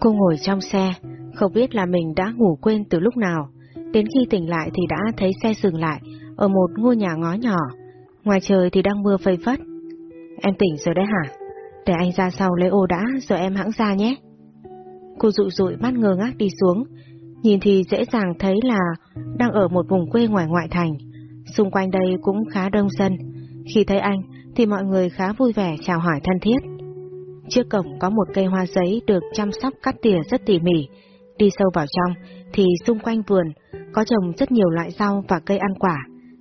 Cô ngồi trong xe, không biết là mình đã ngủ quên từ lúc nào. Đến khi tỉnh lại thì đã thấy xe dừng lại ở một ngôi nhà ngó nhỏ. Ngoài trời thì đang mưa phây phất. Em tỉnh rồi đấy hả? Để anh ra sau lấy ô đã rồi em hãng ra nhé. Cô rụi rụi mắt ngơ ngác đi xuống. Nhìn thì dễ dàng thấy là đang ở một vùng quê ngoài ngoại thành. Xung quanh đây cũng khá đông dân. Khi thấy anh thì mọi người khá vui vẻ chào hỏi thân thiết. Trước cổng có một cây hoa giấy được chăm sóc cắt tỉa rất tỉ mỉ. Đi sâu vào trong thì xung quanh vườn có trồng rất nhiều loại rau và cây ăn quả,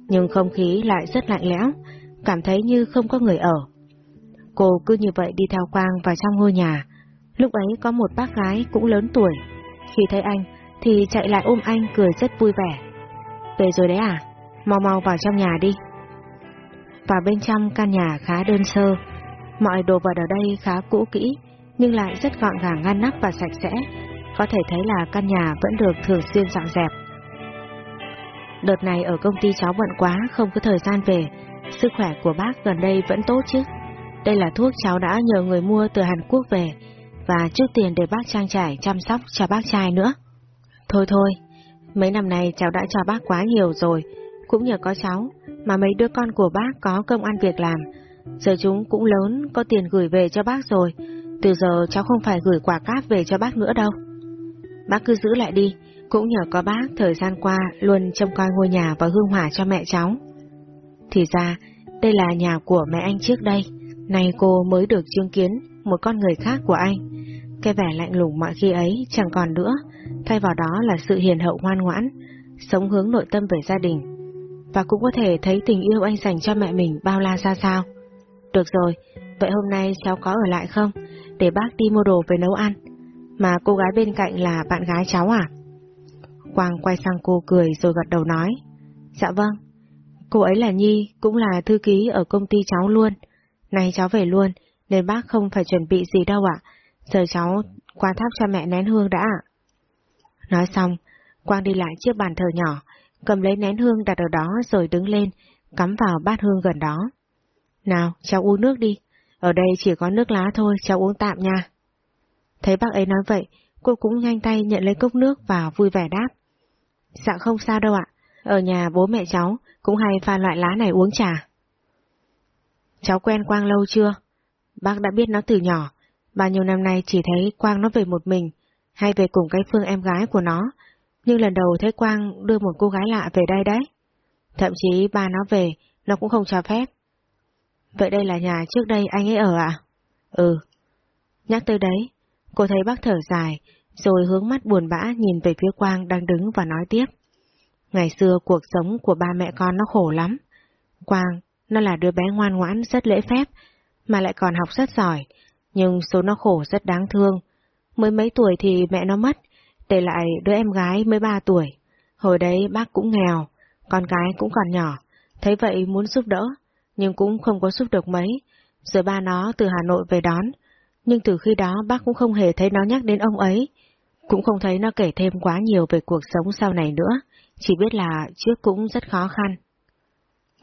nhưng không khí lại rất lạnh lẽo, cảm thấy như không có người ở. Cô cứ như vậy đi theo Quang vào trong ngôi nhà. Lúc ấy có một bác gái cũng lớn tuổi. Khi thấy anh thì chạy lại ôm anh cười rất vui vẻ. Về rồi đấy à? Mau mau vào trong nhà đi. Vào bên trong căn nhà khá đơn sơ, mọi đồ vật ở đây khá cũ kỹ, nhưng lại rất gọn gàng ngăn nắp và sạch sẽ. Có thể thấy là căn nhà vẫn được thường xuyên dọn dẹp. Đợt này ở công ty cháu bận quá, không có thời gian về. Sức khỏe của bác gần đây vẫn tốt chứ. Đây là thuốc cháu đã nhờ người mua từ Hàn Quốc về, và chút tiền để bác trang trải chăm sóc cho bác trai nữa. Thôi thôi, mấy năm nay cháu đã cho bác quá nhiều rồi, cũng nhờ có cháu mà mấy đứa con của bác có công ăn việc làm. Giờ chúng cũng lớn, có tiền gửi về cho bác rồi, từ giờ cháu không phải gửi quà cáp về cho bác nữa đâu. Bác cứ giữ lại đi, cũng nhờ có bác thời gian qua luôn trông coi ngôi nhà và hương hỏa cho mẹ cháu. Thì ra, đây là nhà của mẹ anh trước đây, nay cô mới được chứng kiến một con người khác của anh. Cái vẻ lạnh lùng mọi khi ấy chẳng còn nữa, thay vào đó là sự hiền hậu ngoan ngoãn, sống hướng nội tâm về gia đình. Và cũng có thể thấy tình yêu anh dành cho mẹ mình bao la ra sao. Được rồi, vậy hôm nay cháu có ở lại không? Để bác đi mua đồ về nấu ăn. Mà cô gái bên cạnh là bạn gái cháu à? Quang quay sang cô cười rồi gật đầu nói. Dạ vâng, cô ấy là Nhi, cũng là thư ký ở công ty cháu luôn. nay cháu về luôn, nên bác không phải chuẩn bị gì đâu ạ. Giờ cháu qua tháp cho mẹ nén hương đã ạ. Nói xong, Quang đi lại chiếc bàn thờ nhỏ, cầm lấy nén hương đặt ở đó rồi đứng lên, cắm vào bát hương gần đó. Nào, cháu uống nước đi, ở đây chỉ có nước lá thôi, cháu uống tạm nha. Thấy bác ấy nói vậy, cô cũng nhanh tay nhận lấy cốc nước và vui vẻ đáp. Dạ không sao đâu ạ, ở nhà bố mẹ cháu cũng hay pha loại lá này uống trà. Cháu quen Quang lâu chưa? Bác đã biết nó từ nhỏ, bao nhiêu năm nay chỉ thấy Quang nó về một mình, hay về cùng cái Phương em gái của nó, nhưng lần đầu thấy Quang đưa một cô gái lạ về đây đấy. Thậm chí ba nó về, nó cũng không cho phép. Vậy đây là nhà trước đây anh ấy ở à? Ừ. Nhắc tới đấy, cô thấy bác thở dài, rồi hướng mắt buồn bã nhìn về phía Quang đang đứng và nói tiếp. Ngày xưa cuộc sống của ba mẹ con nó khổ lắm. Quang, nó là đứa bé ngoan ngoãn, rất lễ phép, mà lại còn học rất giỏi, nhưng số nó khổ rất đáng thương. Mới mấy tuổi thì mẹ nó mất, để lại đứa em gái mới ba tuổi. Hồi đấy bác cũng nghèo, con cái cũng còn nhỏ, thấy vậy muốn giúp đỡ, nhưng cũng không có giúp được mấy. Rồi ba nó từ Hà Nội về đón, nhưng từ khi đó bác cũng không hề thấy nó nhắc đến ông ấy, cũng không thấy nó kể thêm quá nhiều về cuộc sống sau này nữa, chỉ biết là trước cũng rất khó khăn.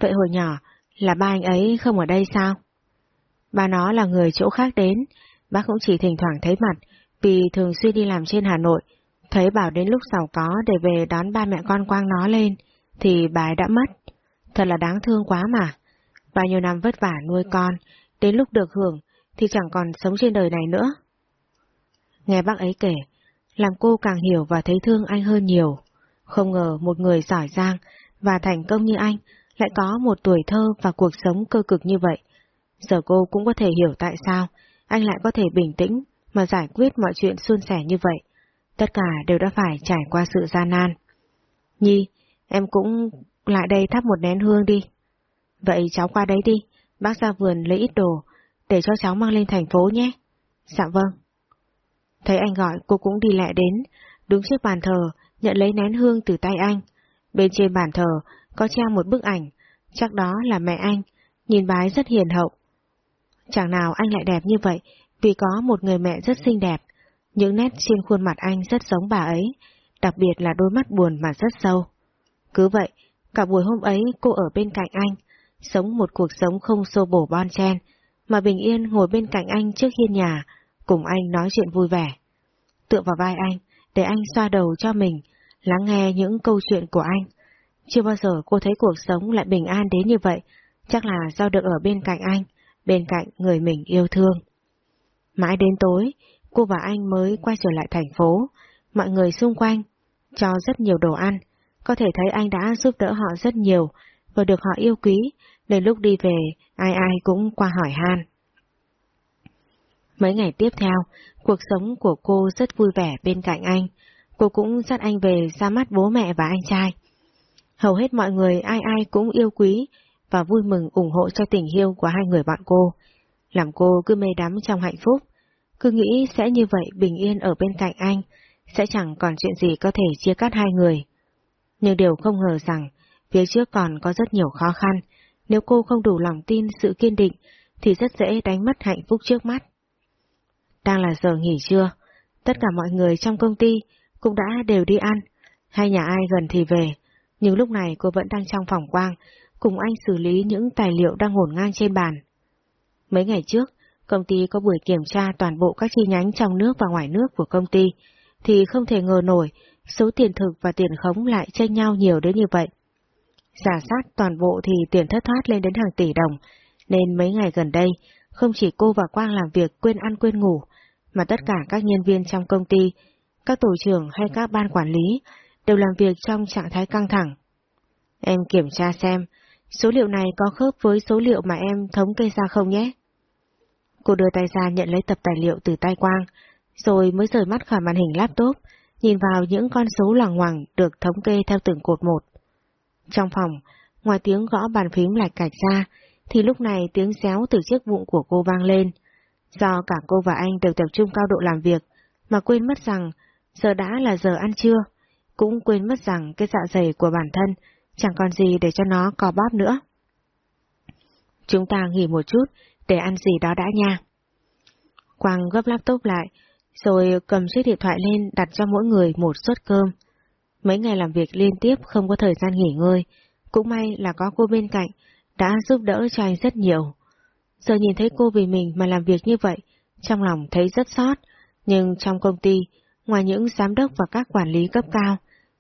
Vậy hồi nhỏ, là ba anh ấy không ở đây sao? Ba nó là người chỗ khác đến, bác cũng chỉ thỉnh thoảng thấy mặt, vì thường xuyên đi làm trên Hà Nội, thấy bảo đến lúc giàu có để về đón ba mẹ con quang nó lên, thì bà ấy đã mất. Thật là đáng thương quá mà. Bao nhiêu năm vất vả nuôi con, đến lúc được hưởng thì chẳng còn sống trên đời này nữa. Nghe bác ấy kể, làm cô càng hiểu và thấy thương anh hơn nhiều. Không ngờ một người giỏi giang và thành công như anh lại có một tuổi thơ và cuộc sống cơ cực như vậy. Giờ cô cũng có thể hiểu tại sao anh lại có thể bình tĩnh mà giải quyết mọi chuyện suôn sẻ như vậy. Tất cả đều đã phải trải qua sự gian nan. Nhi, em cũng lại đây thắp một nén hương đi. Vậy cháu qua đấy đi, bác ra vườn lấy ít đồ, để cho cháu mang lên thành phố nhé. Dạ vâng. Thấy anh gọi cô cũng đi lẹ đến, đứng trước bàn thờ, nhận lấy nén hương từ tay anh. Bên trên bàn thờ có treo một bức ảnh, chắc đó là mẹ anh, nhìn bái rất hiền hậu. Chẳng nào anh lại đẹp như vậy, vì có một người mẹ rất xinh đẹp. Những nét trên khuôn mặt anh rất giống bà ấy, đặc biệt là đôi mắt buồn mà rất sâu. Cứ vậy, cả buổi hôm ấy cô ở bên cạnh anh, sống một cuộc sống không xô bổ bon chen, mà bình yên ngồi bên cạnh anh trước hiên nhà, cùng anh nói chuyện vui vẻ. tựa vào vai anh, để anh xoa đầu cho mình, lắng nghe những câu chuyện của anh. Chưa bao giờ cô thấy cuộc sống lại bình an đến như vậy, chắc là do được ở bên cạnh anh, bên cạnh người mình yêu thương. Mãi đến tối, cô và anh mới quay trở lại thành phố, mọi người xung quanh cho rất nhiều đồ ăn, có thể thấy anh đã giúp đỡ họ rất nhiều và được họ yêu quý, nên lúc đi về ai ai cũng qua hỏi han. Mấy ngày tiếp theo, cuộc sống của cô rất vui vẻ bên cạnh anh. Cô cũng dắt anh về ra mắt bố mẹ và anh trai. Hầu hết mọi người ai ai cũng yêu quý và vui mừng ủng hộ cho tình yêu của hai người bạn cô. Làm cô cứ mê đắm trong hạnh phúc, cứ nghĩ sẽ như vậy bình yên ở bên cạnh anh, sẽ chẳng còn chuyện gì có thể chia cắt hai người. Nhưng điều không ngờ rằng, phía trước còn có rất nhiều khó khăn, nếu cô không đủ lòng tin sự kiên định, thì rất dễ đánh mất hạnh phúc trước mắt. Đang là giờ nghỉ trưa, tất cả mọi người trong công ty cũng đã đều đi ăn, hay nhà ai gần thì về, nhưng lúc này cô vẫn đang trong phòng quang, cùng anh xử lý những tài liệu đang ngổn ngang trên bàn. Mấy ngày trước, công ty có buổi kiểm tra toàn bộ các chi nhánh trong nước và ngoài nước của công ty, thì không thể ngờ nổi số tiền thực và tiền khống lại chênh nhau nhiều đến như vậy. Giả sát toàn bộ thì tiền thất thoát lên đến hàng tỷ đồng, nên mấy ngày gần đây, không chỉ cô và Quang làm việc quên ăn quên ngủ, mà tất cả các nhân viên trong công ty, các tổ trưởng hay các ban quản lý đều làm việc trong trạng thái căng thẳng. Em kiểm tra xem, số liệu này có khớp với số liệu mà em thống kê ra không nhé? Cô đưa tay ra nhận lấy tập tài liệu từ tay Quang, rồi mới rời mắt khỏi màn hình laptop, nhìn vào những con số loằng ngoằng được thống kê theo từng cột một. Trong phòng, ngoài tiếng gõ bàn phím lạch cạch ra, thì lúc này tiếng xéo từ chiếc bụng của cô vang lên. Do cả cô và anh đều tập trung cao độ làm việc, mà quên mất rằng giờ đã là giờ ăn trưa, cũng quên mất rằng cái dạ dày của bản thân chẳng còn gì để cho nó co bóp nữa. Chúng ta nghỉ một chút để ăn gì đó đã nha. Quang gấp laptop lại, rồi cầm chiếc điện thoại lên đặt cho mỗi người một suất cơm. Mấy ngày làm việc liên tiếp không có thời gian nghỉ ngơi, cũng may là có cô bên cạnh, đã giúp đỡ cho anh rất nhiều. Giờ nhìn thấy cô vì mình mà làm việc như vậy, trong lòng thấy rất sót, nhưng trong công ty, ngoài những giám đốc và các quản lý cấp cao,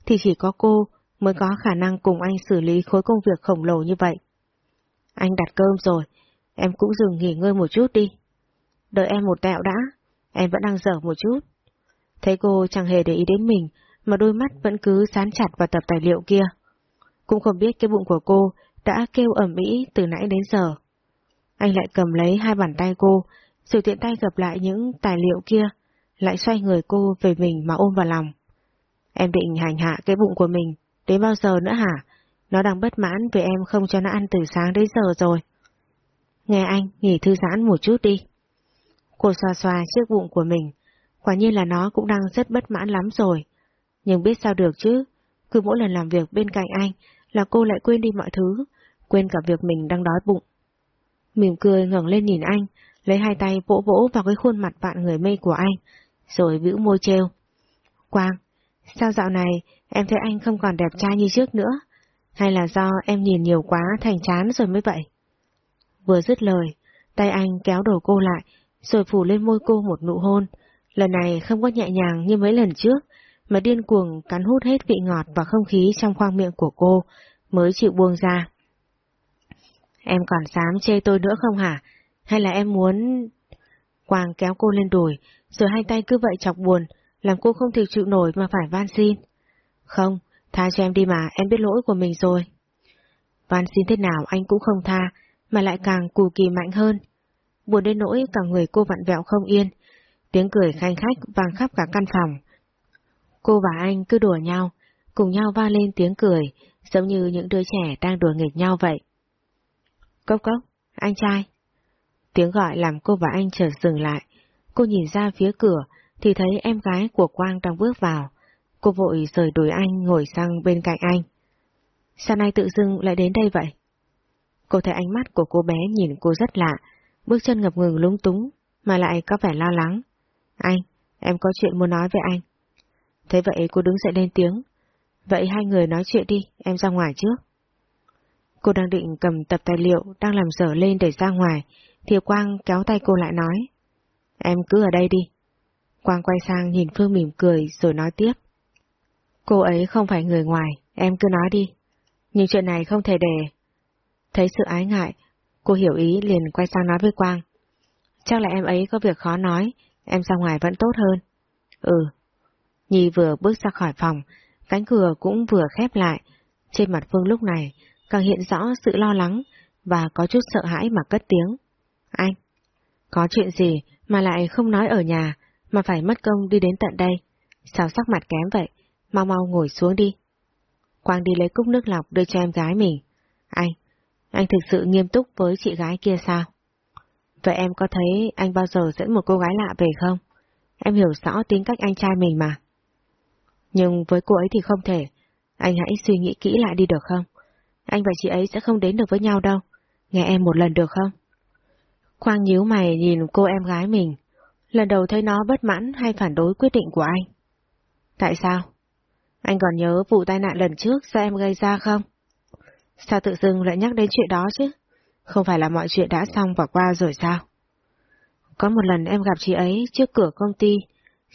thì chỉ có cô mới có khả năng cùng anh xử lý khối công việc khổng lồ như vậy. Anh đặt cơm rồi, em cũng dừng nghỉ ngơi một chút đi. Đợi em một tẹo đã, em vẫn đang dở một chút. Thấy cô chẳng hề để ý đến mình, mà đôi mắt vẫn cứ sán chặt vào tập tài liệu kia. Cũng không biết cái bụng của cô đã kêu ẩm ĩ từ nãy đến giờ. Anh lại cầm lấy hai bàn tay cô, rồi tiện tay gặp lại những tài liệu kia, lại xoay người cô về mình mà ôm vào lòng. Em định hành hạ cái bụng của mình, đến bao giờ nữa hả? Nó đang bất mãn vì em không cho nó ăn từ sáng đến giờ rồi. Nghe anh, nghỉ thư giãn một chút đi. Cô xoa xoa chiếc bụng của mình, quả nhiên là nó cũng đang rất bất mãn lắm rồi. Nhưng biết sao được chứ, cứ mỗi lần làm việc bên cạnh anh là cô lại quên đi mọi thứ, quên cả việc mình đang đói bụng. Mỉm cười ngẩng lên nhìn anh, lấy hai tay vỗ vỗ vào cái khuôn mặt vạn người mây của anh, rồi bĩu môi treo. Quang, sao dạo này em thấy anh không còn đẹp trai như trước nữa? Hay là do em nhìn nhiều quá thành chán rồi mới vậy? Vừa dứt lời, tay anh kéo đổ cô lại, rồi phủ lên môi cô một nụ hôn. Lần này không có nhẹ nhàng như mấy lần trước, mà điên cuồng cắn hút hết vị ngọt và không khí trong khoang miệng của cô, mới chịu buông ra. Em còn dám chê tôi nữa không hả? Hay là em muốn... Quang kéo cô lên đùi, rồi hai tay cứ vậy chọc buồn, làm cô không thể chịu nổi mà phải van xin. Không, tha cho em đi mà, em biết lỗi của mình rồi. Van xin thế nào anh cũng không tha, mà lại càng cù kỳ mạnh hơn. Buồn đến nỗi cả người cô vặn vẹo không yên, tiếng cười khanh khách vang khắp cả căn phòng. Cô và anh cứ đùa nhau, cùng nhau va lên tiếng cười, giống như những đứa trẻ đang đùa nghịch nhau vậy. Cốc cốc, anh trai. Tiếng gọi làm cô và anh chợt dừng lại. Cô nhìn ra phía cửa, thì thấy em gái của Quang đang bước vào. Cô vội rời đuổi anh ngồi sang bên cạnh anh. Sao nay tự dưng lại đến đây vậy? Cô thấy ánh mắt của cô bé nhìn cô rất lạ, bước chân ngập ngừng lúng túng, mà lại có vẻ lo lắng. Anh, em có chuyện muốn nói với anh. Thế vậy cô đứng dậy lên tiếng. Vậy hai người nói chuyện đi, em ra ngoài trước. Cô đang định cầm tập tài liệu đang làm dở lên để ra ngoài, thì Quang kéo tay cô lại nói. Em cứ ở đây đi. Quang quay sang nhìn Phương mỉm cười rồi nói tiếp. Cô ấy không phải người ngoài, em cứ nói đi. Nhưng chuyện này không thể để. Thấy sự ái ngại, cô hiểu ý liền quay sang nói với Quang. Chắc là em ấy có việc khó nói, em ra ngoài vẫn tốt hơn. Ừ. Nhi vừa bước ra khỏi phòng, cánh cửa cũng vừa khép lại. Trên mặt Phương lúc này càng hiện rõ sự lo lắng và có chút sợ hãi mà cất tiếng. Anh, có chuyện gì mà lại không nói ở nhà mà phải mất công đi đến tận đây? Sao sắc mặt kém vậy? Mau mau ngồi xuống đi. Quang đi lấy cúc nước lọc đưa cho em gái mình. Anh, anh thực sự nghiêm túc với chị gái kia sao? Vậy em có thấy anh bao giờ dẫn một cô gái lạ về không? Em hiểu rõ tính cách anh trai mình mà. Nhưng với cô ấy thì không thể. Anh hãy suy nghĩ kỹ lại đi được không? Anh và chị ấy sẽ không đến được với nhau đâu. Nghe em một lần được không? Khoang nhíu mày nhìn cô em gái mình. Lần đầu thấy nó bất mãn hay phản đối quyết định của anh. Tại sao? Anh còn nhớ vụ tai nạn lần trước do em gây ra không? Sao tự dưng lại nhắc đến chuyện đó chứ? Không phải là mọi chuyện đã xong và qua rồi sao? Có một lần em gặp chị ấy trước cửa công ty,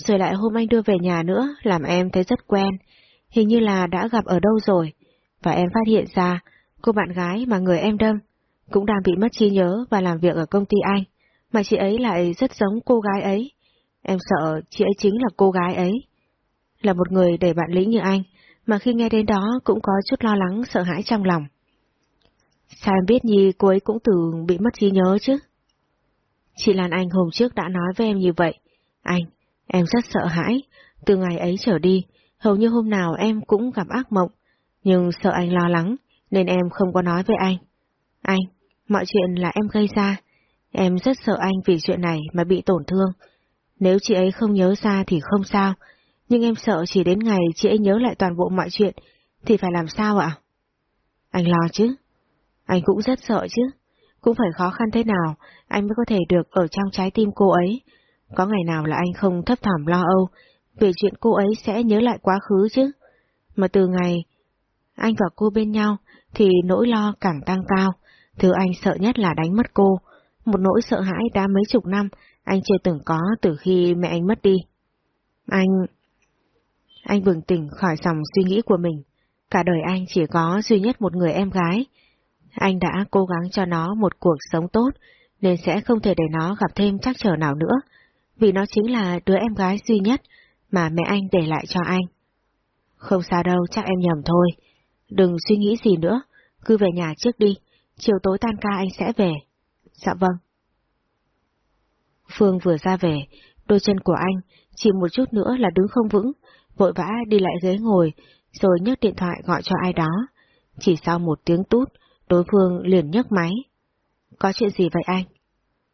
rồi lại hôm anh đưa về nhà nữa làm em thấy rất quen, hình như là đã gặp ở đâu rồi, và em phát hiện ra cô bạn gái mà người em đâm cũng đang bị mất trí nhớ và làm việc ở công ty anh, mà chị ấy lại rất giống cô gái ấy. Em sợ chị ấy chính là cô gái ấy. Là một người đầy bạn lĩnh như anh, mà khi nghe đến đó cũng có chút lo lắng sợ hãi trong lòng. Sao em biết Nhi cô ấy cũng từng bị mất trí nhớ chứ? Chị Lan Anh hôm trước đã nói với em như vậy. Anh, em rất sợ hãi. Từ ngày ấy trở đi, hầu như hôm nào em cũng gặp ác mộng. Nhưng sợ anh lo lắng, nên em không có nói với anh. Anh, mọi chuyện là em gây ra. Em rất sợ anh vì chuyện này mà bị tổn thương. Nếu chị ấy không nhớ ra thì không sao, nhưng em sợ chỉ đến ngày chị ấy nhớ lại toàn bộ mọi chuyện, thì phải làm sao ạ? Anh lo chứ? Anh cũng rất sợ chứ. Cũng phải khó khăn thế nào, anh mới có thể được ở trong trái tim cô ấy. Có ngày nào là anh không thấp thỏm lo âu, về chuyện cô ấy sẽ nhớ lại quá khứ chứ. Mà từ ngày anh và cô bên nhau, thì nỗi lo càng tăng cao. Thứ anh sợ nhất là đánh mất cô. Một nỗi sợ hãi đã mấy chục năm, anh chưa từng có từ khi mẹ anh mất đi. Anh... Anh bừng tỉnh khỏi dòng suy nghĩ của mình. Cả đời anh chỉ có duy nhất một người em gái, anh đã cố gắng cho nó một cuộc sống tốt, nên sẽ không thể để nó gặp thêm trắc trở nào nữa, vì nó chính là đứa em gái duy nhất mà mẹ anh để lại cho anh. Không sao đâu, chắc em nhầm thôi. Đừng suy nghĩ gì nữa, cứ về nhà trước đi, chiều tối tan ca anh sẽ về. Dạ vâng. Phương vừa ra về, đôi chân của anh chỉ một chút nữa là đứng không vững, vội vã đi lại ghế ngồi, rồi nhấc điện thoại gọi cho ai đó. Chỉ sau một tiếng tút, Đối phương liền nhấc máy. Có chuyện gì vậy anh?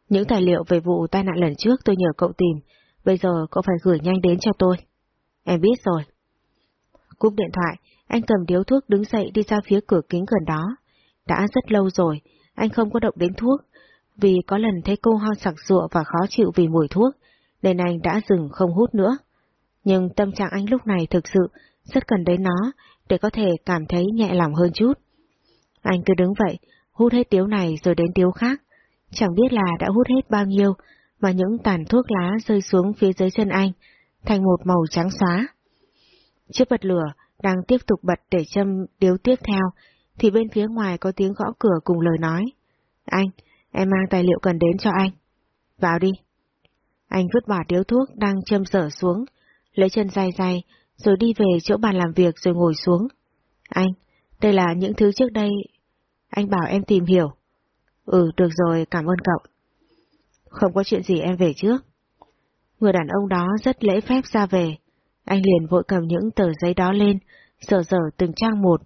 Những tài liệu về vụ tai nạn lần trước tôi nhờ cậu tìm, bây giờ cậu phải gửi nhanh đến cho tôi. Em biết rồi. Cúp điện thoại, anh cầm điếu thuốc đứng dậy đi ra phía cửa kính gần đó. Đã rất lâu rồi, anh không có động đến thuốc, vì có lần thấy cô ho sặc sụa và khó chịu vì mùi thuốc, nên anh đã dừng không hút nữa. Nhưng tâm trạng anh lúc này thực sự rất cần đến nó để có thể cảm thấy nhẹ lòng hơn chút. Anh cứ đứng vậy, hút hết điếu này rồi đến điếu khác. Chẳng biết là đã hút hết bao nhiêu, mà những tàn thuốc lá rơi xuống phía dưới chân anh, thành một màu trắng xóa. Chiếc bật lửa đang tiếp tục bật để châm điếu tiếp theo, thì bên phía ngoài có tiếng gõ cửa cùng lời nói. Anh, em mang tài liệu cần đến cho anh. Vào đi. Anh vứt bỏ điếu thuốc đang châm sở xuống, lấy chân dài dài, rồi đi về chỗ bàn làm việc rồi ngồi xuống. Anh, đây là những thứ trước đây anh bảo em tìm hiểu. Ừ, được rồi, cảm ơn cậu. Không có chuyện gì em về trước. Người đàn ông đó rất lễ phép ra về. Anh liền vội cầm những tờ giấy đó lên, dở dở từng trang một,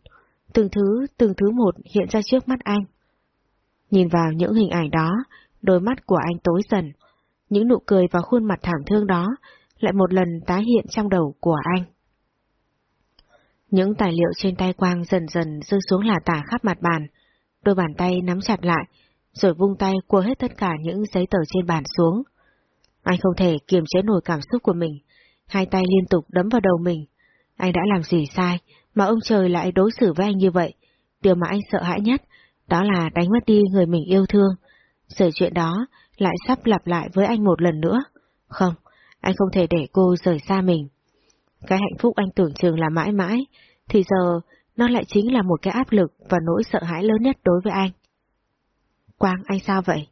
từng thứ, từng thứ một hiện ra trước mắt anh. Nhìn vào những hình ảnh đó, đôi mắt của anh tối dần, những nụ cười và khuôn mặt thảm thương đó lại một lần tái hiện trong đầu của anh. Những tài liệu trên tay Quang dần dần rơi xuống là tả khắp mặt bàn, đôi bàn tay nắm chặt lại, rồi vung tay cua hết tất cả những giấy tờ trên bàn xuống. Anh không thể kiềm chế nổi cảm xúc của mình, hai tay liên tục đấm vào đầu mình. Anh đã làm gì sai, mà ông trời lại đối xử với anh như vậy? Điều mà anh sợ hãi nhất, đó là đánh mất đi người mình yêu thương. Sự chuyện đó lại sắp lặp lại với anh một lần nữa. Không, anh không thể để cô rời xa mình. Cái hạnh phúc anh tưởng chừng là mãi mãi, thì giờ nó lại chính là một cái áp lực và nỗi sợ hãi lớn nhất đối với anh. Quang, anh sao vậy?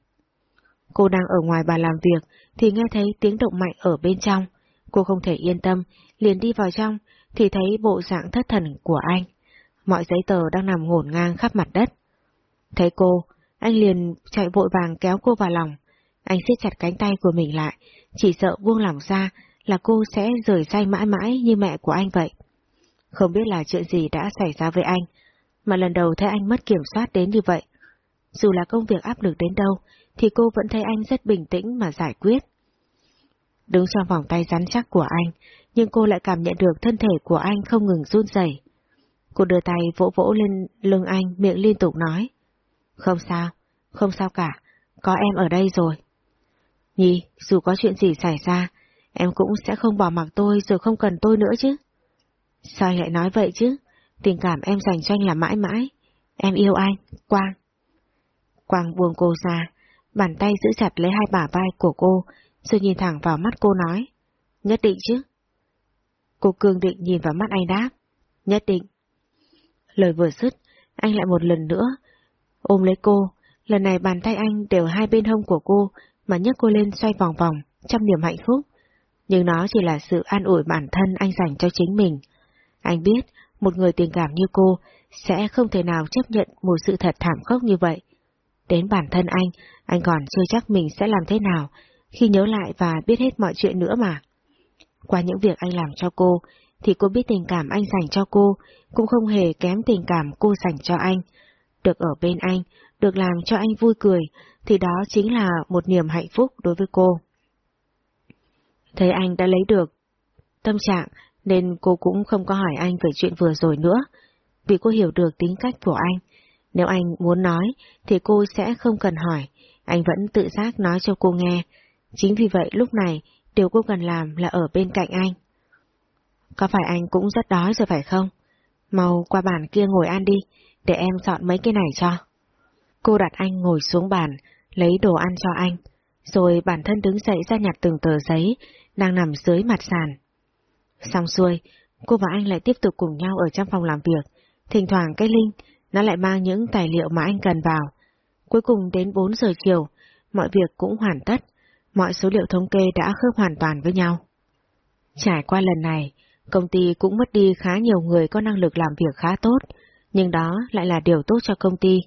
Cô đang ở ngoài bà làm việc thì nghe thấy tiếng động mạnh ở bên trong. Cô không thể yên tâm, liền đi vào trong thì thấy bộ dạng thất thần của anh. Mọi giấy tờ đang nằm ngổn ngang khắp mặt đất. Thấy cô, anh liền chạy vội vàng kéo cô vào lòng. Anh siết chặt cánh tay của mình lại, chỉ sợ buông lỏng ra là cô sẽ rời say mãi mãi như mẹ của anh vậy. Không biết là chuyện gì đã xảy ra với anh, mà lần đầu thấy anh mất kiểm soát đến như vậy. Dù là công việc áp lực đến đâu, thì cô vẫn thấy anh rất bình tĩnh mà giải quyết. Đứng trong vòng tay rắn chắc của anh, nhưng cô lại cảm nhận được thân thể của anh không ngừng run rẩy. Cô đưa tay vỗ vỗ lên lưng anh, miệng liên tục nói. Không sao, không sao cả, có em ở đây rồi. Nhi, dù có chuyện gì xảy ra, em cũng sẽ không bỏ mặc tôi rồi không cần tôi nữa chứ. Sao lại nói vậy chứ? Tình cảm em dành cho anh là mãi mãi. Em yêu anh, Quang. Quang buông cô ra, bàn tay giữ chặt lấy hai bả vai của cô, rồi nhìn thẳng vào mắt cô nói. Nhất định chứ? Cô cương định nhìn vào mắt anh đáp. Nhất định. Lời vừa dứt, anh lại một lần nữa ôm lấy cô, lần này bàn tay anh đều hai bên hông của cô mà nhấc cô lên xoay vòng vòng, trong niềm hạnh phúc. Nhưng nó chỉ là sự an ủi bản thân anh dành cho chính mình. Anh biết, một người tình cảm như cô sẽ không thể nào chấp nhận một sự thật thảm khốc như vậy. Đến bản thân anh, anh còn chưa chắc mình sẽ làm thế nào khi nhớ lại và biết hết mọi chuyện nữa mà. Qua những việc anh làm cho cô, thì cô biết tình cảm anh dành cho cô cũng không hề kém tình cảm cô dành cho anh. Được ở bên anh, được làm cho anh vui cười, thì đó chính là một niềm hạnh phúc đối với cô. Thấy anh đã lấy được tâm trạng, nên cô cũng không có hỏi anh về chuyện vừa rồi nữa, vì cô hiểu được tính cách của anh. Nếu anh muốn nói, thì cô sẽ không cần hỏi, anh vẫn tự giác nói cho cô nghe. Chính vì vậy lúc này, điều cô cần làm là ở bên cạnh anh. Có phải anh cũng rất đói rồi phải không? Mau qua bàn kia ngồi ăn đi, để em dọn mấy cái này cho. Cô đặt anh ngồi xuống bàn, lấy đồ ăn cho anh, rồi bản thân đứng dậy ra nhặt từng tờ giấy đang nằm dưới mặt sàn. Xong xuôi, cô và anh lại tiếp tục cùng nhau ở trong phòng làm việc. Thỉnh thoảng cái Linh, nó lại mang những tài liệu mà anh cần vào. Cuối cùng đến 4 giờ chiều, mọi việc cũng hoàn tất, mọi số liệu thống kê đã khớp hoàn toàn với nhau. Trải qua lần này, công ty cũng mất đi khá nhiều người có năng lực làm việc khá tốt, nhưng đó lại là điều tốt cho công ty,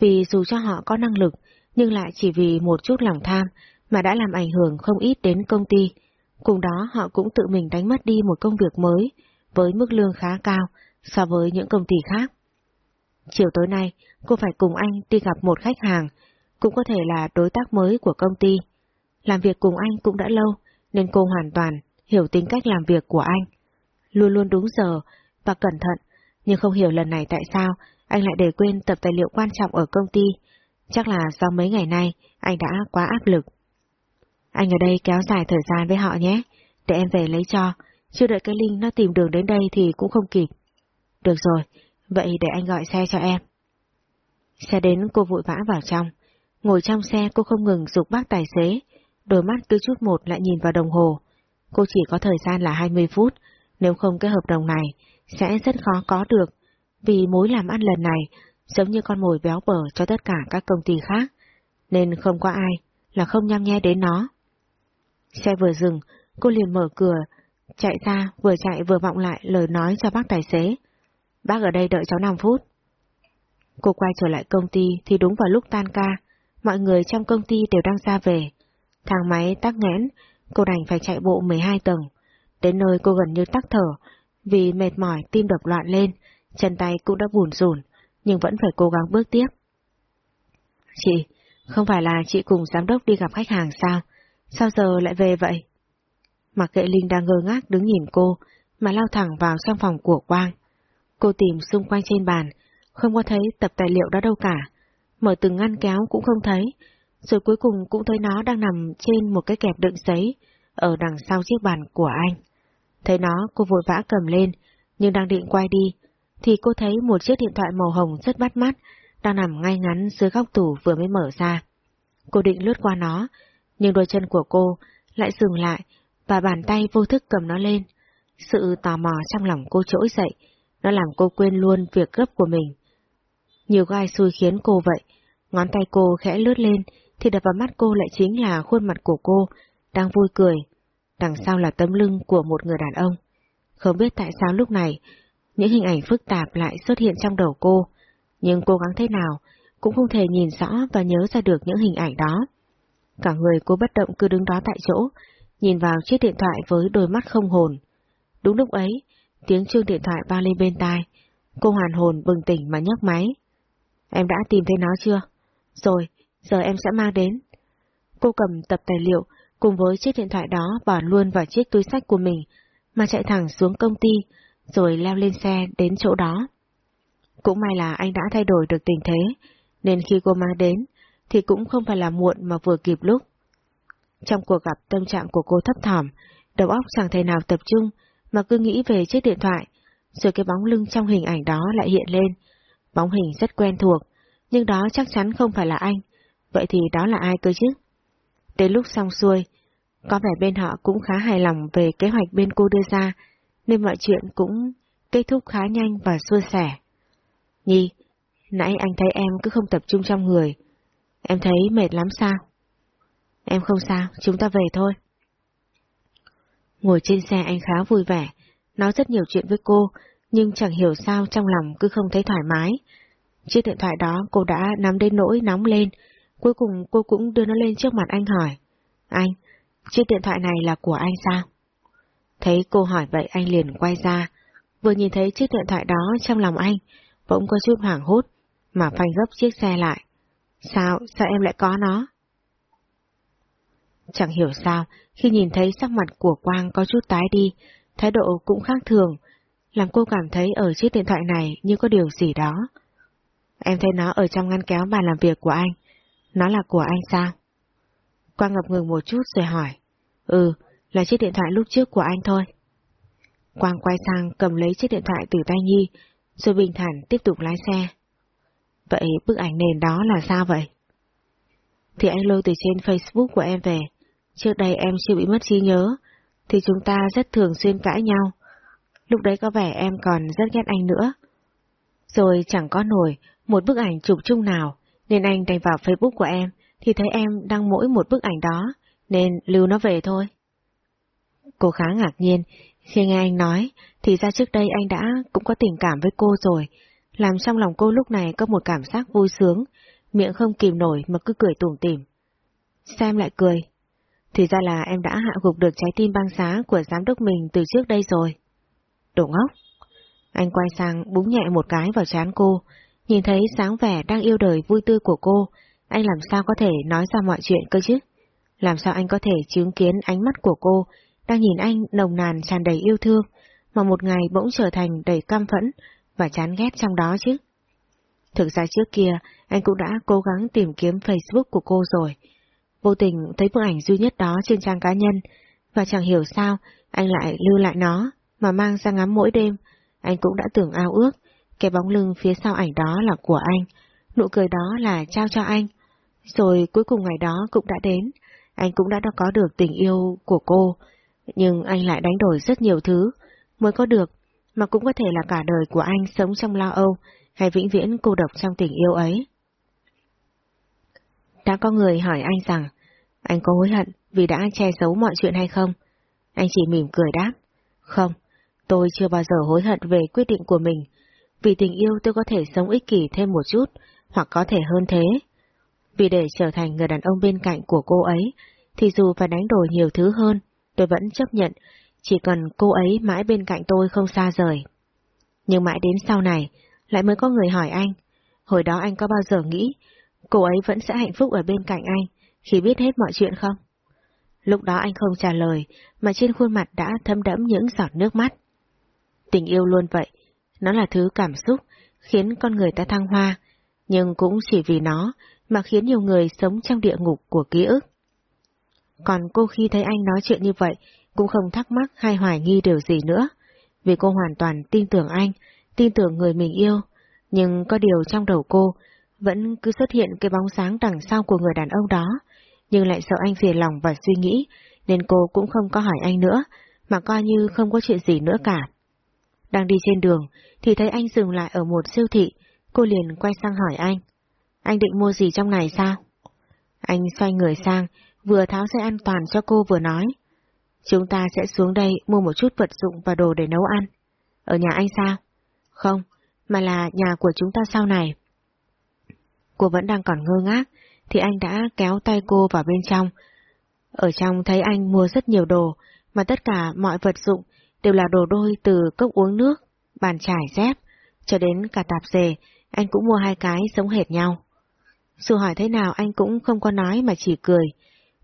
vì dù cho họ có năng lực, nhưng lại chỉ vì một chút lòng tham mà đã làm ảnh hưởng không ít đến công ty. Cùng đó họ cũng tự mình đánh mất đi một công việc mới, với mức lương khá cao so với những công ty khác. Chiều tối nay, cô phải cùng anh đi gặp một khách hàng, cũng có thể là đối tác mới của công ty. Làm việc cùng anh cũng đã lâu, nên cô hoàn toàn hiểu tính cách làm việc của anh. Luôn luôn đúng giờ và cẩn thận, nhưng không hiểu lần này tại sao anh lại để quên tập tài liệu quan trọng ở công ty. Chắc là do mấy ngày nay anh đã quá áp lực. Anh ở đây kéo dài thời gian với họ nhé, để em về lấy cho, chưa đợi cái Linh nó tìm đường đến đây thì cũng không kịp. Được rồi, vậy để anh gọi xe cho em. Xe đến cô vội vã vào trong, ngồi trong xe cô không ngừng dục bác tài xế, đôi mắt cứ chút một lại nhìn vào đồng hồ. Cô chỉ có thời gian là 20 phút, nếu không cái hợp đồng này sẽ rất khó có được, vì mối làm ăn lần này giống như con mồi béo bở cho tất cả các công ty khác, nên không có ai là không nhăm nhe đến nó. Xe vừa dừng, cô liền mở cửa, chạy ra vừa chạy vừa vọng lại lời nói cho bác tài xế. Bác ở đây đợi cháu 5 phút. Cô quay trở lại công ty thì đúng vào lúc tan ca, mọi người trong công ty đều đang ra về. Thang máy tắc nghẽn, cô đành phải chạy bộ 12 tầng. Đến nơi cô gần như tắc thở, vì mệt mỏi tim đập loạn lên, chân tay cũng đã buồn rùn, nhưng vẫn phải cố gắng bước tiếp. Chị, không phải là chị cùng giám đốc đi gặp khách hàng sao? Sao giờ lại về vậy? Mặc kệ Linh đang ngơ ngác đứng nhìn cô, mà lao thẳng vào trong phòng của Quang. Cô tìm xung quanh trên bàn, không có thấy tập tài liệu đó đâu cả. Mở từng ngăn kéo cũng không thấy, rồi cuối cùng cũng thấy nó đang nằm trên một cái kẹp đựng giấy, ở đằng sau chiếc bàn của anh. Thấy nó, cô vội vã cầm lên, nhưng đang định quay đi, thì cô thấy một chiếc điện thoại màu hồng rất bắt mắt, đang nằm ngay ngắn dưới góc tủ vừa mới mở ra. Cô định lướt qua nó, nhưng đôi chân của cô lại dừng lại và bàn tay vô thức cầm nó lên. Sự tò mò trong lòng cô trỗi dậy, nó làm cô quên luôn việc gấp của mình. Nhiều gai xui khiến cô vậy, ngón tay cô khẽ lướt lên, thì đập vào mắt cô lại chính là khuôn mặt của cô, đang vui cười. Đằng sau là tấm lưng của một người đàn ông. Không biết tại sao lúc này, những hình ảnh phức tạp lại xuất hiện trong đầu cô, nhưng cố gắng thế nào, cũng không thể nhìn rõ và nhớ ra được những hình ảnh đó. Cả người cô bất động cứ đứng đó tại chỗ, nhìn vào chiếc điện thoại với đôi mắt không hồn. Đúng lúc ấy, tiếng chuông điện thoại vang lên bên tai. Cô hoàn hồn bừng tỉnh mà nhấc máy. Em đã tìm thấy nó chưa? Rồi, giờ em sẽ mang đến. Cô cầm tập tài liệu cùng với chiếc điện thoại đó bỏ luôn vào chiếc túi sách của mình mà chạy thẳng xuống công ty rồi leo lên xe đến chỗ đó. Cũng may là anh đã thay đổi được tình thế, nên khi cô mang đến thì cũng không phải là muộn mà vừa kịp lúc. Trong cuộc gặp tâm trạng của cô thấp thỏm, đầu óc chẳng thể nào tập trung mà cứ nghĩ về chiếc điện thoại, rồi cái bóng lưng trong hình ảnh đó lại hiện lên. Bóng hình rất quen thuộc, nhưng đó chắc chắn không phải là anh. Vậy thì đó là ai cơ chứ? Đến lúc xong xuôi, có vẻ bên họ cũng khá hài lòng về kế hoạch bên cô đưa ra, nên mọi chuyện cũng kết thúc khá nhanh và suôn sẻ. Nhi, nãy anh thấy em cứ không tập trung trong người. Em thấy mệt lắm sao? Em không sao, chúng ta về thôi. Ngồi trên xe anh khá vui vẻ, nói rất nhiều chuyện với cô, nhưng chẳng hiểu sao trong lòng cứ không thấy thoải mái. Chiếc điện thoại đó cô đã nắm đến nỗi nóng lên, cuối cùng cô cũng đưa nó lên trước mặt anh hỏi. Anh, chiếc điện thoại này là của anh sao? Thấy cô hỏi vậy anh liền quay ra, vừa nhìn thấy chiếc điện thoại đó trong lòng anh, bỗng có chút hoảng hốt, mà phanh gấp chiếc xe lại. Sao, sao em lại có nó? Chẳng hiểu sao, khi nhìn thấy sắc mặt của Quang có chút tái đi, thái độ cũng khác thường, làm cô cảm thấy ở chiếc điện thoại này như có điều gì đó. Em thấy nó ở trong ngăn kéo bàn làm việc của anh. Nó là của anh sao? Quang ngập ngừng một chút rồi hỏi. Ừ, là chiếc điện thoại lúc trước của anh thôi. Quang quay sang cầm lấy chiếc điện thoại từ tay Nhi, rồi bình thản tiếp tục lái xe. Vậy bức ảnh nền đó là sao vậy? Thì anh lôi từ trên Facebook của em về. Trước đây em chưa bị mất trí nhớ, thì chúng ta rất thường xuyên cãi nhau. Lúc đấy có vẻ em còn rất ghét anh nữa. Rồi chẳng có nổi một bức ảnh chụp chung nào, nên anh đành vào Facebook của em, thì thấy em đăng mỗi một bức ảnh đó, nên lưu nó về thôi. Cô khá ngạc nhiên, khi nghe anh nói, thì ra trước đây anh đã cũng có tình cảm với cô rồi, làm trong lòng cô lúc này có một cảm giác vui sướng, miệng không kìm nổi mà cứ cười tủm tỉm. Xem lại cười. Thì ra là em đã hạ gục được trái tim băng giá của giám đốc mình từ trước đây rồi. Đồ ngốc. Anh quay sang búng nhẹ một cái vào chán cô, nhìn thấy sáng vẻ đang yêu đời vui tươi của cô, anh làm sao có thể nói ra mọi chuyện cơ chứ? Làm sao anh có thể chứng kiến ánh mắt của cô đang nhìn anh nồng nàn tràn đầy yêu thương, mà một ngày bỗng trở thành đầy căm phẫn và chán ghét trong đó chứ? Thực ra trước kia, anh cũng đã cố gắng tìm kiếm Facebook của cô rồi. Vô tình thấy bức ảnh duy nhất đó trên trang cá nhân, và chẳng hiểu sao anh lại lưu lại nó, mà mang ra ngắm mỗi đêm. Anh cũng đã tưởng ao ước, cái bóng lưng phía sau ảnh đó là của anh, nụ cười đó là trao cho anh. Rồi cuối cùng ngày đó cũng đã đến, anh cũng đã có được tình yêu của cô, nhưng anh lại đánh đổi rất nhiều thứ mới có được, mà cũng có thể là cả đời của anh sống trong lo âu hay vĩnh viễn cô độc trong tình yêu ấy. Đã có người hỏi anh rằng, anh có hối hận vì đã che giấu mọi chuyện hay không? Anh chỉ mỉm cười đáp, không, tôi chưa bao giờ hối hận về quyết định của mình, vì tình yêu tôi có thể sống ích kỷ thêm một chút, hoặc có thể hơn thế. Vì để trở thành người đàn ông bên cạnh của cô ấy, thì dù phải đánh đổi nhiều thứ hơn, tôi vẫn chấp nhận, chỉ cần cô ấy mãi bên cạnh tôi không xa rời. Nhưng mãi đến sau này, lại mới có người hỏi anh, hồi đó anh có bao giờ nghĩ cô ấy vẫn sẽ hạnh phúc ở bên cạnh anh khi biết hết mọi chuyện không? Lúc đó anh không trả lời, mà trên khuôn mặt đã thấm đẫm những giọt nước mắt. Tình yêu luôn vậy, nó là thứ cảm xúc, khiến con người ta thăng hoa, nhưng cũng chỉ vì nó mà khiến nhiều người sống trong địa ngục của ký ức. Còn cô khi thấy anh nói chuyện như vậy, cũng không thắc mắc hay hoài nghi điều gì nữa, vì cô hoàn toàn tin tưởng anh, tin tưởng người mình yêu, nhưng có điều trong đầu cô vẫn cứ xuất hiện cái bóng sáng đằng sau của người đàn ông đó, nhưng lại sợ anh phiền lòng và suy nghĩ, nên cô cũng không có hỏi anh nữa, mà coi như không có chuyện gì nữa cả. Đang đi trên đường, thì thấy anh dừng lại ở một siêu thị, cô liền quay sang hỏi anh. Anh định mua gì trong này sao? Anh xoay người sang, vừa tháo dây an toàn cho cô vừa nói. Chúng ta sẽ xuống đây mua một chút vật dụng và đồ để nấu ăn. Ở nhà anh sao? Không, mà là nhà của chúng ta sau này. Cô vẫn đang còn ngơ ngác, thì anh đã kéo tay cô vào bên trong. Ở trong thấy anh mua rất nhiều đồ, mà tất cả mọi vật dụng đều là đồ đôi từ cốc uống nước, bàn trải dép, cho đến cả tạp dề, anh cũng mua hai cái giống hệt nhau. Dù hỏi thế nào anh cũng không có nói mà chỉ cười.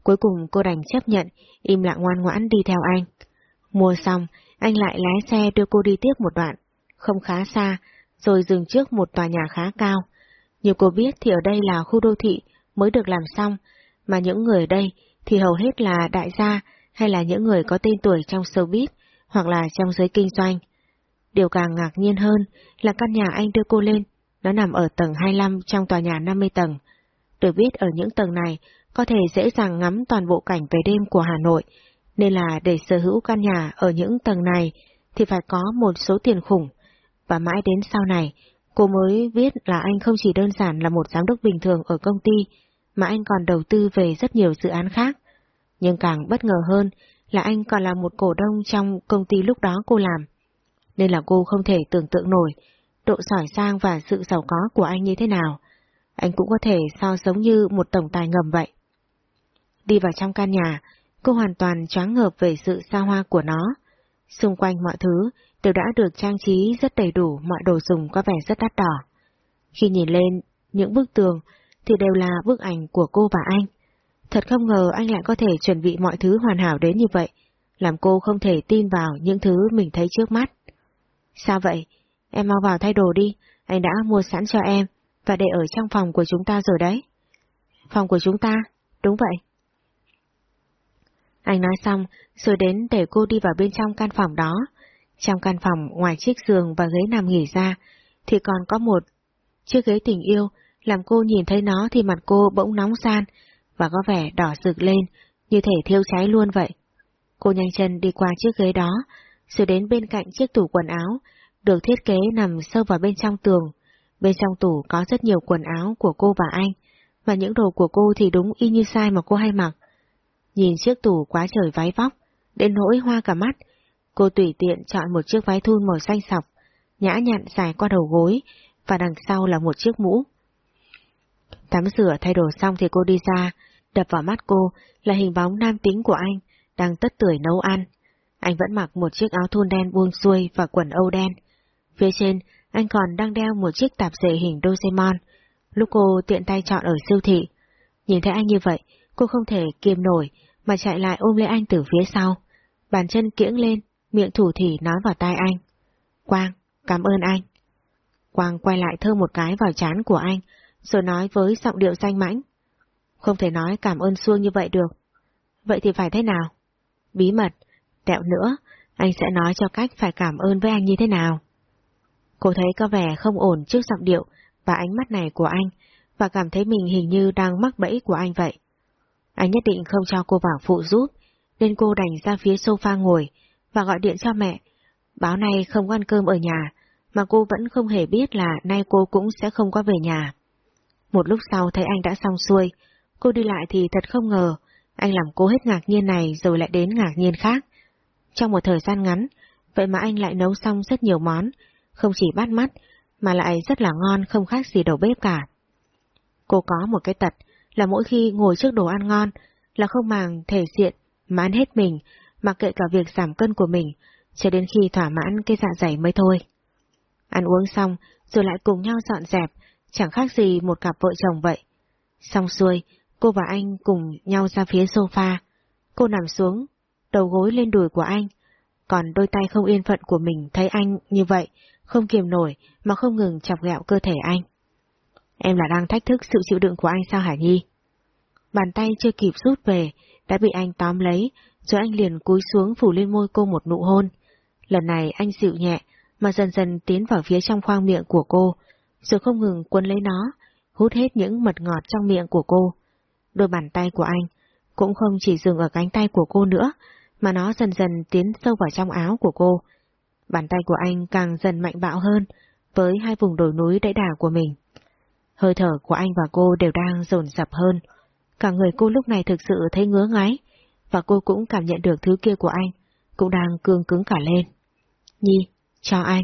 Cuối cùng cô đành chấp nhận, im lặng ngoan ngoãn đi theo anh. Mua xong, anh lại lái xe đưa cô đi tiếp một đoạn, không khá xa, rồi dừng trước một tòa nhà khá cao. Như cô biết thì ở đây là khu đô thị mới được làm xong, mà những người ở đây thì hầu hết là đại gia hay là những người có tên tuổi trong showbiz hoặc là trong giới kinh doanh. Điều càng ngạc nhiên hơn là căn nhà anh đưa cô lên, nó nằm ở tầng 25 trong tòa nhà 50 tầng. Được biết ở những tầng này có thể dễ dàng ngắm toàn bộ cảnh về đêm của Hà Nội, nên là để sở hữu căn nhà ở những tầng này thì phải có một số tiền khủng. Và mãi đến sau này, cô mới biết là anh không chỉ đơn giản là một giám đốc bình thường ở công ty, mà anh còn đầu tư về rất nhiều dự án khác. Nhưng càng bất ngờ hơn là anh còn là một cổ đông trong công ty lúc đó cô làm. Nên là cô không thể tưởng tượng nổi độ sỏi sang và sự giàu có của anh như thế nào. Anh cũng có thể so giống như một tổng tài ngầm vậy. Đi vào trong căn nhà, cô hoàn toàn choáng ngợp về sự xa hoa của nó. Xung quanh mọi thứ đều đã được trang trí rất đầy đủ mọi đồ dùng có vẻ rất đắt đỏ. Khi nhìn lên những bức tường thì đều là bức ảnh của cô và anh. Thật không ngờ anh lại có thể chuẩn bị mọi thứ hoàn hảo đến như vậy, làm cô không thể tin vào những thứ mình thấy trước mắt. Sao vậy? Em mau vào thay đồ đi, anh đã mua sẵn cho em, và để ở trong phòng của chúng ta rồi đấy. Phòng của chúng ta? Đúng vậy. Anh nói xong, rồi đến để cô đi vào bên trong căn phòng đó. Trong căn phòng, ngoài chiếc giường và ghế nằm nghỉ ra, thì còn có một chiếc ghế tình yêu, làm cô nhìn thấy nó thì mặt cô bỗng nóng san, và có vẻ đỏ rực lên, như thể thiêu cháy luôn vậy. Cô nhanh chân đi qua chiếc ghế đó, rồi đến bên cạnh chiếc tủ quần áo, được thiết kế nằm sâu vào bên trong tường. Bên trong tủ có rất nhiều quần áo của cô và anh, và những đồ của cô thì đúng y như sai mà cô hay mặc. Nhìn chiếc tủ quá trời váy vóc, đến nỗi hoa cả mắt, cô tùy tiện chọn một chiếc váy thun màu xanh sọc, nhã nhặn dài qua đầu gối, và đằng sau là một chiếc mũ. Tắm rửa thay đồ xong thì cô đi ra, đập vào mắt cô là hình bóng nam tính của anh, đang tất tuổi nấu ăn. Anh vẫn mặc một chiếc áo thun đen buông xuôi và quần âu đen. Phía trên, anh còn đang đeo một chiếc tạp dề hình Doraemon. Lúc cô tiện tay chọn ở siêu thị, nhìn thấy anh như vậy, cô không thể kiềm nổi mà chạy lại ôm lấy anh từ phía sau. Bàn chân kiễng lên, miệng thủ thỉ nói vào tai anh. Quang, cảm ơn anh. Quang quay lại thơ một cái vào chán của anh, rồi nói với giọng điệu danh mãnh. Không thể nói cảm ơn xuông như vậy được. Vậy thì phải thế nào? Bí mật, tẹo nữa, anh sẽ nói cho cách phải cảm ơn với anh như thế nào. Cô thấy có vẻ không ổn trước giọng điệu và ánh mắt này của anh, và cảm thấy mình hình như đang mắc bẫy của anh vậy. Anh nhất định không cho cô vào phụ giúp, nên cô đành ra phía sofa ngồi và gọi điện cho mẹ. Báo nay không ăn cơm ở nhà, mà cô vẫn không hề biết là nay cô cũng sẽ không có về nhà. Một lúc sau thấy anh đã xong xuôi, cô đi lại thì thật không ngờ, anh làm cô hết ngạc nhiên này rồi lại đến ngạc nhiên khác. Trong một thời gian ngắn, vậy mà anh lại nấu xong rất nhiều món, không chỉ bắt mắt, mà lại rất là ngon không khác gì đầu bếp cả. Cô có một cái tật là mỗi khi ngồi trước đồ ăn ngon là không màng thể diện mà ăn hết mình, mặc kệ cả việc giảm cân của mình, cho đến khi thỏa mãn cái dạ dày mới thôi. Ăn uống xong, rồi lại cùng nhau dọn dẹp, chẳng khác gì một cặp vợ chồng vậy. Xong xuôi, cô và anh cùng nhau ra phía sofa. Cô nằm xuống, đầu gối lên đùi của anh, còn đôi tay không yên phận của mình thấy anh như vậy, không kiềm nổi mà không ngừng chọc ghẹo cơ thể anh. Em là đang thách thức sự chịu đựng của anh sao Hải Nhi? Bàn tay chưa kịp rút về, đã bị anh tóm lấy, rồi anh liền cúi xuống phủ lên môi cô một nụ hôn. Lần này anh dịu nhẹ, mà dần dần tiến vào phía trong khoang miệng của cô, rồi không ngừng cuốn lấy nó, hút hết những mật ngọt trong miệng của cô. Đôi bàn tay của anh cũng không chỉ dừng ở cánh tay của cô nữa, mà nó dần dần tiến sâu vào trong áo của cô. Bàn tay của anh càng dần mạnh bạo hơn với hai vùng đồi núi đẫy đà của mình. Hơi thở của anh và cô đều đang dồn dập hơn. Cả người cô lúc này thực sự thấy ngứa ngáy, và cô cũng cảm nhận được thứ kia của anh, cũng đang cương cứng cả lên. Nhi, cho anh.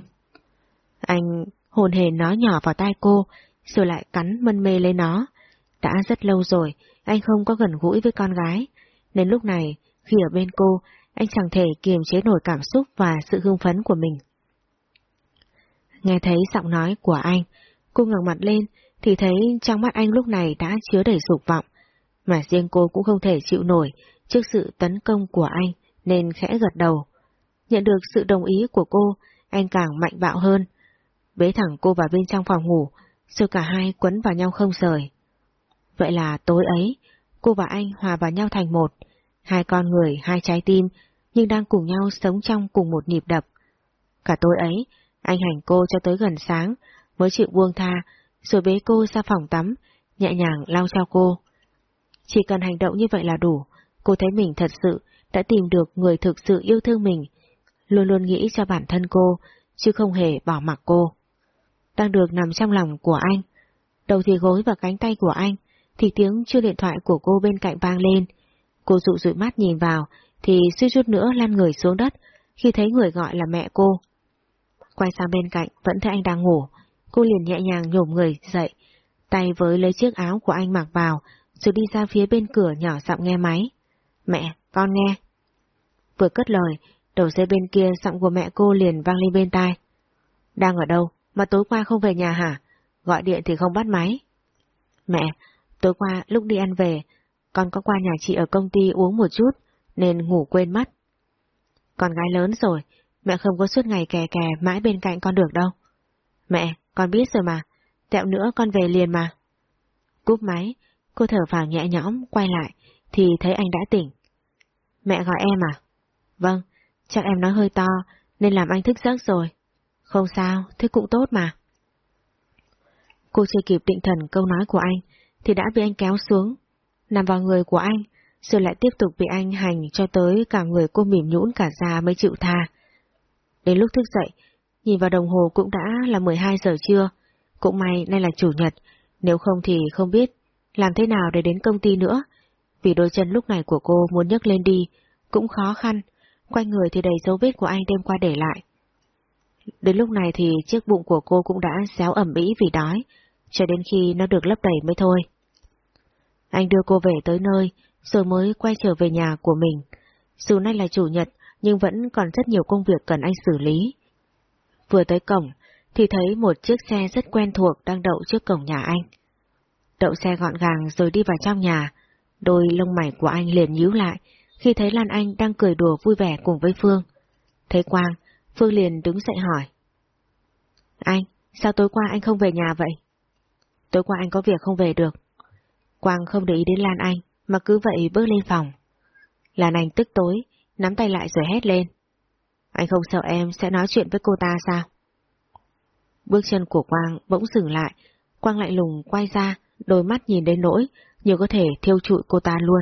Anh hồn hề nói nhỏ vào tai cô, rồi lại cắn mân mê lên nó. Đã rất lâu rồi, anh không có gần gũi với con gái, nên lúc này, khi ở bên cô, anh chẳng thể kiềm chế nổi cảm xúc và sự hưng phấn của mình. Nghe thấy giọng nói của anh, cô ngẩng mặt lên thì thấy trong mắt anh lúc này đã chứa đầy dục vọng, mà riêng cô cũng không thể chịu nổi trước sự tấn công của anh nên khẽ gật đầu. Nhận được sự đồng ý của cô, anh càng mạnh bạo hơn. Bế thẳng cô vào bên trong phòng ngủ, rồi cả hai quấn vào nhau không rời. Vậy là tối ấy, cô và anh hòa vào nhau thành một, hai con người, hai trái tim, nhưng đang cùng nhau sống trong cùng một nhịp đập. Cả tối ấy, anh hành cô cho tới gần sáng, mới chịu buông tha, rồi bế cô ra phòng tắm, nhẹ nhàng lau cho cô. Chỉ cần hành động như vậy là đủ, cô thấy mình thật sự đã tìm được người thực sự yêu thương mình, luôn luôn nghĩ cho bản thân cô, chứ không hề bỏ mặc cô. Đang được nằm trong lòng của anh, đầu thì gối vào cánh tay của anh, thì tiếng chuông điện thoại của cô bên cạnh vang lên. Cô dụ dụi mắt nhìn vào, thì suy chút nữa lăn người xuống đất, khi thấy người gọi là mẹ cô. Quay sang bên cạnh, vẫn thấy anh đang ngủ, cô liền nhẹ nhàng nhổm người dậy, tay với lấy chiếc áo của anh mặc vào, rồi đi ra phía bên cửa nhỏ giọng nghe máy. Mẹ, con nghe. Vừa cất lời, đầu dây bên kia giọng của mẹ cô liền vang lên bên tai. Đang ở đâu, mà tối qua không về nhà hả? Gọi điện thì không bắt máy. Mẹ, tối qua lúc đi ăn về, con có qua nhà chị ở công ty uống một chút, nên ngủ quên mất. Con gái lớn rồi, mẹ không có suốt ngày kè kè mãi bên cạnh con được đâu. Mẹ, con biết rồi mà, tẹo nữa con về liền mà. Cúp máy, cô thở vào nhẹ nhõm, quay lại, thì thấy anh đã tỉnh. Mẹ gọi em à? Vâng, chắc em nói hơi to, nên làm anh thức giấc rồi. Không sao, thế cũng tốt mà. Cô chưa kịp định thần câu nói của anh, thì đã bị anh kéo xuống, nằm vào người của anh, rồi lại tiếp tục bị anh hành cho tới cả người cô mỉm nhũn cả da mới chịu tha. Đến lúc thức dậy, nhìn vào đồng hồ cũng đã là 12 giờ trưa, cũng may nay là chủ nhật, nếu không thì không biết làm thế nào để đến công ty nữa, vì đôi chân lúc này của cô muốn nhấc lên đi, cũng khó khăn, quanh người thì đầy dấu vết của anh đêm qua để lại. Đến lúc này thì chiếc bụng của cô cũng đã xéo ẩm ĩ vì đói, cho đến khi nó được lấp đầy mới thôi. Anh đưa cô về tới nơi, rồi mới quay trở về nhà của mình. Dù nay là chủ nhật, nhưng vẫn còn rất nhiều công việc cần anh xử lý. Vừa tới cổng, thì thấy một chiếc xe rất quen thuộc đang đậu trước cổng nhà anh. Đậu xe gọn gàng rồi đi vào trong nhà, đôi lông mày của anh liền nhíu lại khi thấy Lan Anh đang cười đùa vui vẻ cùng với Phương. Thấy Quang, Phương liền đứng dậy hỏi. Anh, sao tối qua anh không về nhà vậy? Tối qua anh có việc không về được. Quang không để ý đến Lan Anh, mà cứ vậy bước lên phòng. Lan Anh tức tối, nắm tay lại rồi hét lên. Anh không sợ em sẽ nói chuyện với cô ta sao? Bước chân của Quang bỗng dừng lại, Quang lại lùng quay ra, đôi mắt nhìn đến nỗi, như có thể thiêu trụi cô ta luôn.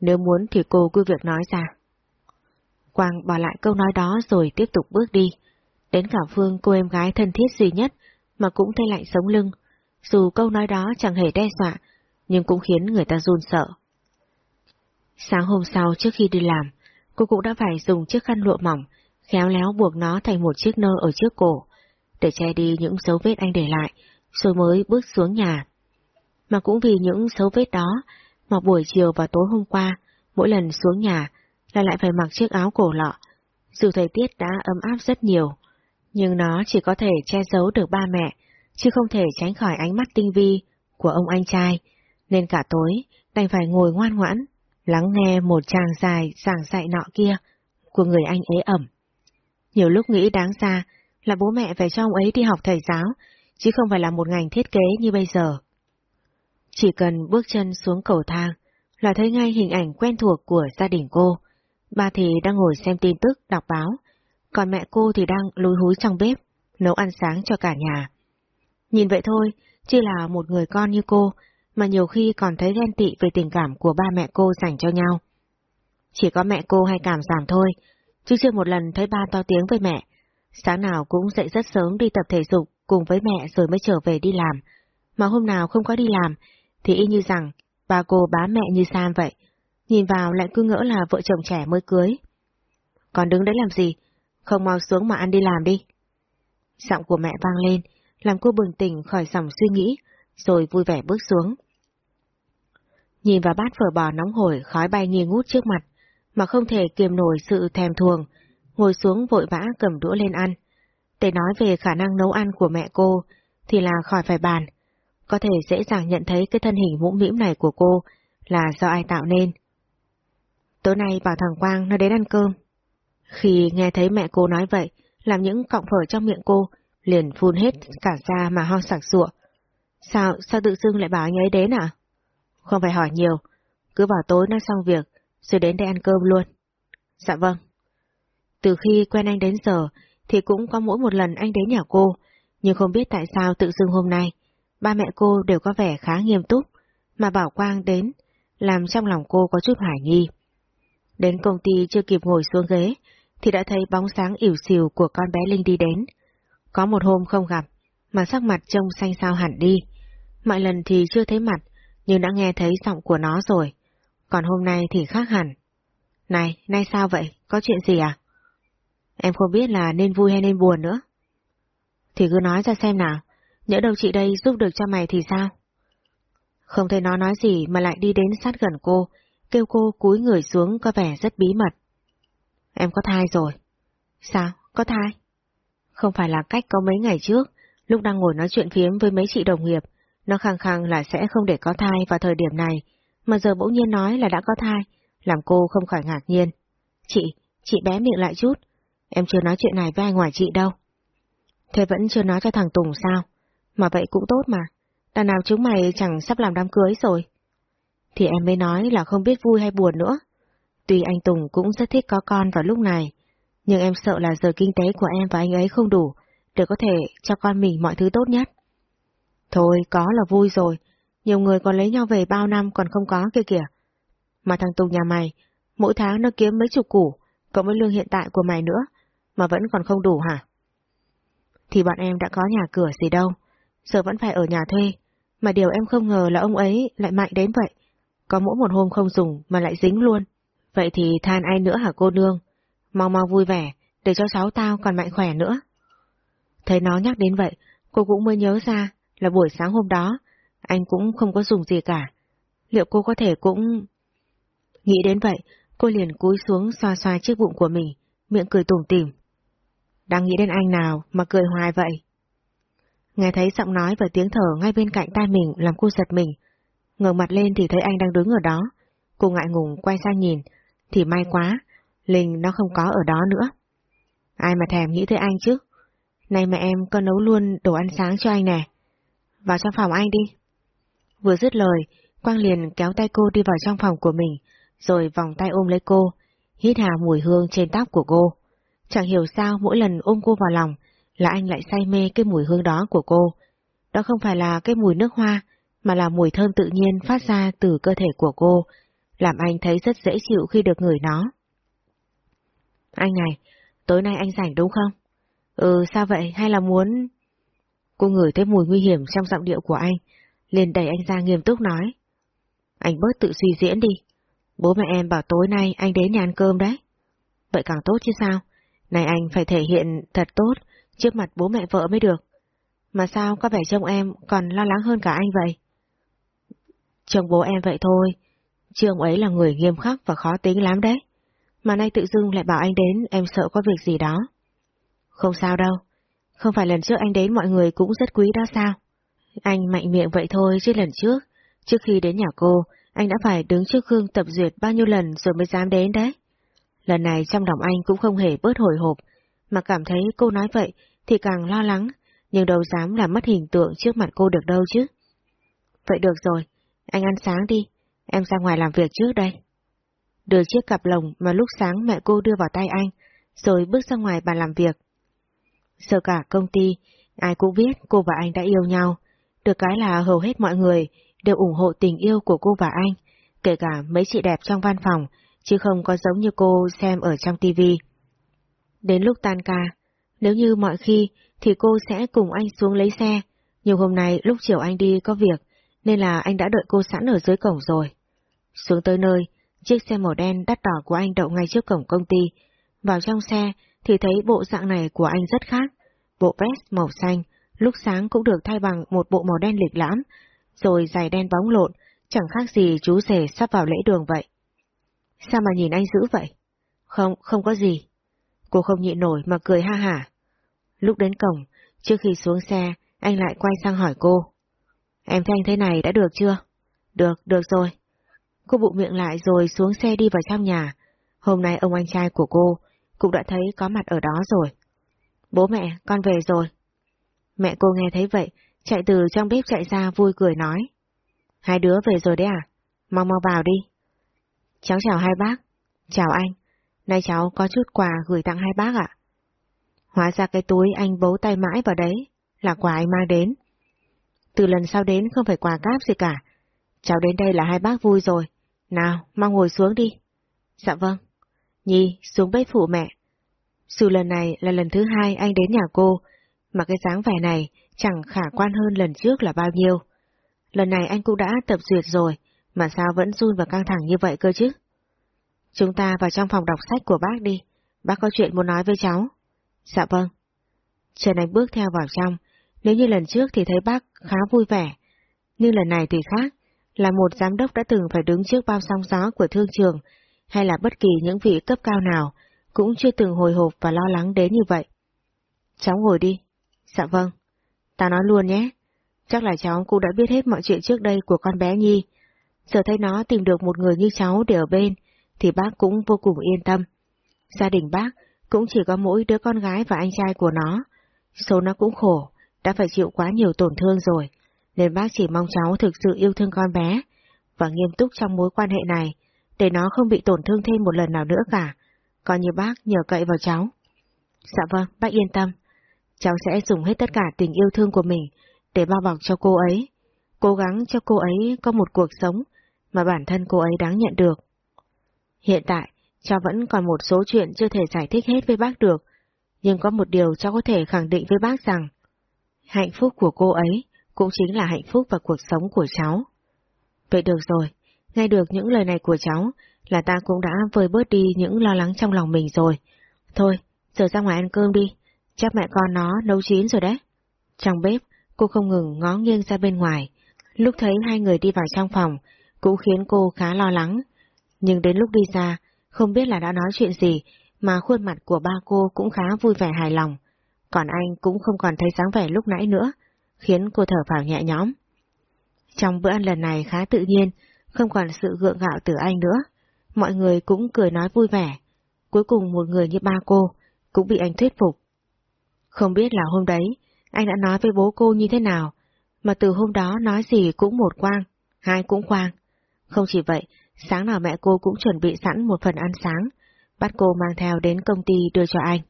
Nếu muốn thì cô cứ việc nói ra. Quang bỏ lại câu nói đó rồi tiếp tục bước đi. Đến cả Phương cô em gái thân thiết duy nhất mà cũng thấy lạnh sống lưng. Dù câu nói đó chẳng hề đe dọa, nhưng cũng khiến người ta run sợ. Sáng hôm sau trước khi đi làm, cô cũng đã phải dùng chiếc khăn lụa mỏng, khéo léo buộc nó thành một chiếc nơ ở trước cổ, để che đi những dấu vết anh để lại, rồi mới bước xuống nhà. Mà cũng vì những dấu vết đó, mà buổi chiều và tối hôm qua, mỗi lần xuống nhà là lại phải mặc chiếc áo cổ lọ. Dù thời tiết đã ấm áp rất nhiều, nhưng nó chỉ có thể che giấu được ba mẹ, chứ không thể tránh khỏi ánh mắt tinh vi của ông anh trai, nên cả tối đành phải ngồi ngoan ngoãn, lắng nghe một tràng dài giảng dạy nọ kia của người anh ế ẩm. Nhiều lúc nghĩ đáng ra là bố mẹ phải cho ông ấy đi học thầy giáo, chứ không phải là một ngành thiết kế như bây giờ. Chỉ cần bước chân xuống cầu thang là thấy ngay hình ảnh quen thuộc của gia đình cô. Ba thì đang ngồi xem tin tức, đọc báo, còn mẹ cô thì đang lúi húi trong bếp, nấu ăn sáng cho cả nhà. Nhìn vậy thôi, chỉ là một người con như cô, mà nhiều khi còn thấy ghen tị về tình cảm của ba mẹ cô dành cho nhau. Chỉ có mẹ cô hay cảm giảm thôi, chứ chưa một lần thấy ba to tiếng với mẹ. Sáng nào cũng dậy rất sớm đi tập thể dục cùng với mẹ rồi mới trở về đi làm. Mà hôm nào không có đi làm, thì y như rằng bà cô bá mẹ như Sam vậy. Nhìn vào lại cứ ngỡ là vợ chồng trẻ mới cưới. Còn đứng đấy làm gì? Không mau xuống mà ăn đi làm đi. Giọng của mẹ vang lên, làm cô bừng tỉnh khỏi dòng suy nghĩ, rồi vui vẻ bước xuống. Nhìn vào bát phở bò nóng hổi khói bay nghi ngút trước mặt, mà không thể kiềm nổi sự thèm thuồng, ngồi xuống vội vã cầm đũa lên ăn. Để nói về khả năng nấu ăn của mẹ cô, thì là khỏi phải bàn. Có thể dễ dàng nhận thấy cái thân hình mũm mĩm này của cô là do ai tạo nên. Tối nay bảo thằng Quang nó đến ăn cơm. Khi nghe thấy mẹ cô nói vậy, làm những cọng phở trong miệng cô, liền phun hết cả ra mà ho sặc sụa. Sao, sao tự dưng lại bảo anh ấy đến à? Không phải hỏi nhiều, cứ bảo tối nó xong việc, rồi đến đây ăn cơm luôn. Dạ vâng. Từ khi quen anh đến giờ, thì cũng có mỗi một lần anh đến nhà cô, nhưng không biết tại sao tự dưng hôm nay, ba mẹ cô đều có vẻ khá nghiêm túc, mà bảo Quang đến, làm trong lòng cô có chút hoài nghi. Đến công ty chưa kịp ngồi xuống ghế, thì đã thấy bóng sáng ỉu xìu của con bé Linh đi đến. Có một hôm không gặp, mà sắc mặt trông xanh xao hẳn đi. Mọi lần thì chưa thấy mặt, nhưng đã nghe thấy giọng của nó rồi. Còn hôm nay thì khác hẳn. Này, nay sao vậy? Có chuyện gì à? Em không biết là nên vui hay nên buồn nữa. Thì cứ nói ra xem nào, nhỡ đâu chị đây giúp được cho mày thì sao? Không thấy nó nói gì mà lại đi đến sát gần cô, kêu cô cúi người xuống có vẻ rất bí mật. Em có thai rồi. Sao? Có thai? Không phải là cách có mấy ngày trước, lúc đang ngồi nói chuyện phiếm với mấy chị đồng nghiệp, nó khăng khăng là sẽ không để có thai vào thời điểm này, mà giờ bỗng nhiên nói là đã có thai, làm cô không khỏi ngạc nhiên. Chị, chị bé miệng lại chút, em chưa nói chuyện này với ai ngoài chị đâu. Thế vẫn chưa nói cho thằng Tùng sao? Mà vậy cũng tốt mà, đàn nào chúng mày chẳng sắp làm đám cưới rồi. Thì em mới nói là không biết vui hay buồn nữa. Tuy anh Tùng cũng rất thích có con vào lúc này, nhưng em sợ là giờ kinh tế của em và anh ấy không đủ để có thể cho con mình mọi thứ tốt nhất. Thôi, có là vui rồi, nhiều người còn lấy nhau về bao năm còn không có kia kìa. Mà thằng Tùng nhà mày, mỗi tháng nó kiếm mấy chục củ, cộng với lương hiện tại của mày nữa, mà vẫn còn không đủ hả? Thì bọn em đã có nhà cửa gì đâu, giờ vẫn phải ở nhà thuê, mà điều em không ngờ là ông ấy lại mạnh đến vậy. Có mỗi một hôm không dùng mà lại dính luôn. Vậy thì than ai nữa hả cô nương? Mau mau vui vẻ, để cho cháu tao còn mạnh khỏe nữa. Thấy nó nhắc đến vậy, cô cũng mới nhớ ra là buổi sáng hôm đó, anh cũng không có dùng gì cả. Liệu cô có thể cũng... Nghĩ đến vậy, cô liền cúi xuống xoa xoa chiếc bụng của mình, miệng cười tủm tỉm. Đang nghĩ đến anh nào mà cười hoài vậy? Nghe thấy giọng nói và tiếng thở ngay bên cạnh tai mình làm cô giật mình. ngẩng mặt lên thì thấy anh đang đứng ở đó. Cô ngại ngùng quay sang nhìn, thì may quá, Linh nó không có ở đó nữa. Ai mà thèm nghĩ tới anh chứ? Này mẹ em có nấu luôn đồ ăn sáng cho anh nè. Vào trong phòng anh đi. Vừa dứt lời, Quang liền kéo tay cô đi vào trong phòng của mình, rồi vòng tay ôm lấy cô, hít hà mùi hương trên tóc của cô. Chẳng hiểu sao mỗi lần ôm cô vào lòng là anh lại say mê cái mùi hương đó của cô. Đó không phải là cái mùi nước hoa, mà là mùi thơm tự nhiên phát ra từ cơ thể của cô, làm anh thấy rất dễ chịu khi được ngửi nó. Anh này, tối nay anh rảnh đúng không? Ừ, sao vậy? Hay là muốn... Cô ngửi thấy mùi nguy hiểm trong giọng điệu của anh, liền đẩy anh ra nghiêm túc nói. Anh bớt tự suy diễn đi. Bố mẹ em bảo tối nay anh đến nhà ăn cơm đấy. Vậy càng tốt chứ sao? Này anh phải thể hiện thật tốt trước mặt bố mẹ vợ mới được. Mà sao có vẻ trông em còn lo lắng hơn cả anh vậy? Trông bố em vậy thôi, chứ ông ấy là người nghiêm khắc và khó tính lắm đấy. Mà nay tự dưng lại bảo anh đến, em sợ có việc gì đó. Không sao đâu, không phải lần trước anh đến mọi người cũng rất quý đó sao? Anh mạnh miệng vậy thôi chứ lần trước, trước khi đến nhà cô, anh đã phải đứng trước gương tập duyệt bao nhiêu lần rồi mới dám đến đấy. Lần này trong lòng anh cũng không hề bớt hồi hộp, mà cảm thấy cô nói vậy thì càng lo lắng, nhưng đâu dám làm mất hình tượng trước mặt cô được đâu chứ. Vậy được rồi, anh ăn sáng đi, em ra ngoài làm việc trước đây. Đưa chiếc cặp lồng mà lúc sáng mẹ cô đưa vào tay anh, rồi bước ra ngoài bàn làm việc. Sợ cả công ty, ai cũng biết cô và anh đã yêu nhau, được cái là hầu hết mọi người đều ủng hộ tình yêu của cô và anh, kể cả mấy chị đẹp trong văn phòng, chứ không có giống như cô xem ở trong tivi. Đến lúc tan ca, nếu như mọi khi thì cô sẽ cùng anh xuống lấy xe, nhưng hôm nay lúc chiều anh đi có việc, nên là anh đã đợi cô sẵn ở dưới cổng rồi. Xuống tới nơi, chiếc xe màu đen đắt đỏ của anh đậu ngay trước cổng công ty. Vào trong xe thì thấy bộ dạng này của anh rất khác. Bộ vest màu xanh, lúc sáng cũng được thay bằng một bộ màu đen lịch lãm, rồi giày đen bóng lộn, chẳng khác gì chú rể sắp vào lễ đường vậy. Sao mà nhìn anh dữ vậy? Không, không có gì. Cô không nhịn nổi mà cười ha hả. Lúc đến cổng, trước khi xuống xe, anh lại quay sang hỏi cô. Em thấy anh thế này đã được chưa? Được, được rồi. Cô bụng miệng lại rồi xuống xe đi vào trong nhà. Hôm nay ông anh trai của cô cũng đã thấy có mặt ở đó rồi. Bố mẹ, con về rồi. Mẹ cô nghe thấy vậy, chạy từ trong bếp chạy ra vui cười nói. Hai đứa về rồi đấy à? Mau mau vào đi. Cháu chào hai bác. Chào anh. Nay cháu có chút quà gửi tặng hai bác ạ. Hóa ra cái túi anh bấu tay mãi vào đấy, là quà anh mang đến. Từ lần sau đến không phải quà cáp gì cả. Cháu đến đây là hai bác vui rồi. Nào, mau ngồi xuống đi. Dạ vâng. Nhi, xuống bếp phụ mẹ. Dù lần này là lần thứ hai anh đến nhà cô, mà cái dáng vẻ này chẳng khả quan hơn lần trước là bao nhiêu. Lần này anh cũng đã tập duyệt rồi, mà sao vẫn run và căng thẳng như vậy cơ chứ? Chúng ta vào trong phòng đọc sách của bác đi, bác có chuyện muốn nói với cháu. Dạ vâng. Trần Anh bước theo vào trong, nếu như lần trước thì thấy bác khá vui vẻ, nhưng lần này thì khác, là một giám đốc đã từng phải đứng trước bao sóng gió của thương trường, hay là bất kỳ những vị cấp cao nào, cũng chưa từng hồi hộp và lo lắng đến như vậy. Cháu ngồi đi. Dạ vâng. Ta nói luôn nhé. Chắc là cháu cũng đã biết hết mọi chuyện trước đây của con bé Nhi. Giờ thấy nó tìm được một người như cháu để ở bên, thì bác cũng vô cùng yên tâm. Gia đình bác cũng chỉ có mỗi đứa con gái và anh trai của nó. Số nó cũng khổ, đã phải chịu quá nhiều tổn thương rồi, nên bác chỉ mong cháu thực sự yêu thương con bé và nghiêm túc trong mối quan hệ này, để nó không bị tổn thương thêm một lần nào nữa cả, coi như bác nhờ cậy vào cháu. Dạ vâng, bác yên tâm. Cháu sẽ dùng hết tất cả tình yêu thương của mình để bao bọc cho cô ấy, cố gắng cho cô ấy có một cuộc sống mà bản thân cô ấy đáng nhận được. Hiện tại, cháu vẫn còn một số chuyện chưa thể giải thích hết với bác được, nhưng có một điều cháu có thể khẳng định với bác rằng, hạnh phúc của cô ấy cũng chính là hạnh phúc và cuộc sống của cháu. Vậy được rồi, nghe được những lời này của cháu là ta cũng đã vơi bớt đi những lo lắng trong lòng mình rồi. Thôi, giờ ra ngoài ăn cơm đi, chắc mẹ con nó nấu chín rồi đấy. Trong bếp, cô không ngừng ngó nghiêng ra bên ngoài, lúc thấy hai người đi vào trong phòng, cũng khiến cô khá lo lắng. Nhưng đến lúc đi ra, không biết là đã nói chuyện gì, mà khuôn mặt của ba cô cũng khá vui vẻ hài lòng. Còn anh cũng không còn thấy dáng vẻ lúc nãy nữa, khiến cô thở phào nhẹ nhõm. Trong bữa ăn lần này khá tự nhiên, không còn sự gượng gạo từ anh nữa. Mọi người cũng cười nói vui vẻ. Cuối cùng một người như ba cô cũng bị anh thuyết phục. Không biết là hôm đấy, anh đã nói với bố cô như thế nào, mà từ hôm đó nói gì cũng một quang, hai cũng quang. Không chỉ vậy, sáng nào mẹ cô cũng chuẩn bị sẵn một phần ăn sáng, bắt cô mang theo đến công ty đưa cho anh.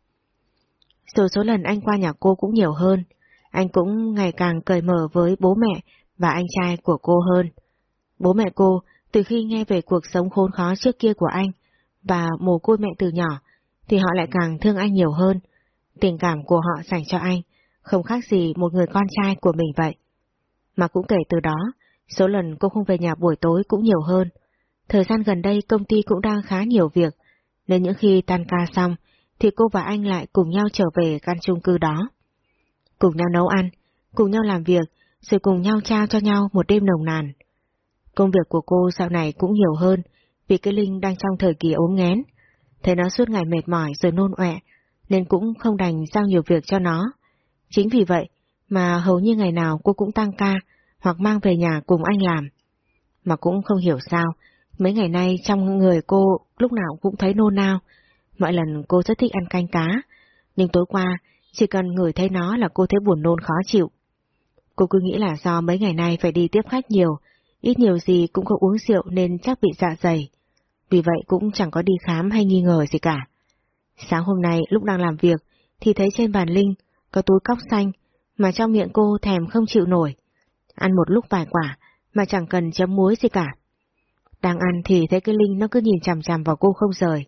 Rồi số lần anh qua nhà cô cũng nhiều hơn, anh cũng ngày càng cởi mở với bố mẹ và anh trai của cô hơn. Bố mẹ cô, từ khi nghe về cuộc sống khốn khó trước kia của anh và mồ côi mẹ từ nhỏ, thì họ lại càng thương anh nhiều hơn. Tình cảm của họ dành cho anh không khác gì một người con trai của mình vậy. Mà cũng kể từ đó, số lần cô không về nhà buổi tối cũng nhiều hơn. Thời gian gần đây công ty cũng đang khá nhiều việc, nên những khi tan ca xong, thì cô và anh lại cùng nhau trở về căn chung cư đó. Cùng nhau nấu ăn, cùng nhau làm việc, rồi cùng nhau trao cho nhau một đêm nồng nàn. Công việc của cô sau này cũng nhiều hơn, vì cái Linh đang trong thời kỳ ốm nghén. Thấy nó suốt ngày mệt mỏi rồi nôn ọe, nên cũng không đành giao nhiều việc cho nó. Chính vì vậy mà hầu như ngày nào cô cũng tăng ca hoặc mang về nhà cùng anh làm. Mà cũng không hiểu sao, mấy ngày nay trong người cô lúc nào cũng thấy nôn nao. Mọi lần cô rất thích ăn canh cá, nhưng tối qua chỉ cần ngửi thấy nó là cô thấy buồn nôn khó chịu. Cô cứ nghĩ là do mấy ngày nay phải đi tiếp khách nhiều, ít nhiều gì cũng có uống rượu nên chắc bị dạ dày. Vì vậy cũng chẳng có đi khám hay nghi ngờ gì cả. Sáng hôm nay lúc đang làm việc thì thấy trên bàn Linh có túi cóc xanh mà trong miệng cô thèm không chịu nổi. Ăn một lúc vài quả mà chẳng cần chấm muối gì cả. Đang ăn thì thấy cái Linh nó cứ nhìn chằm chằm vào cô không rời.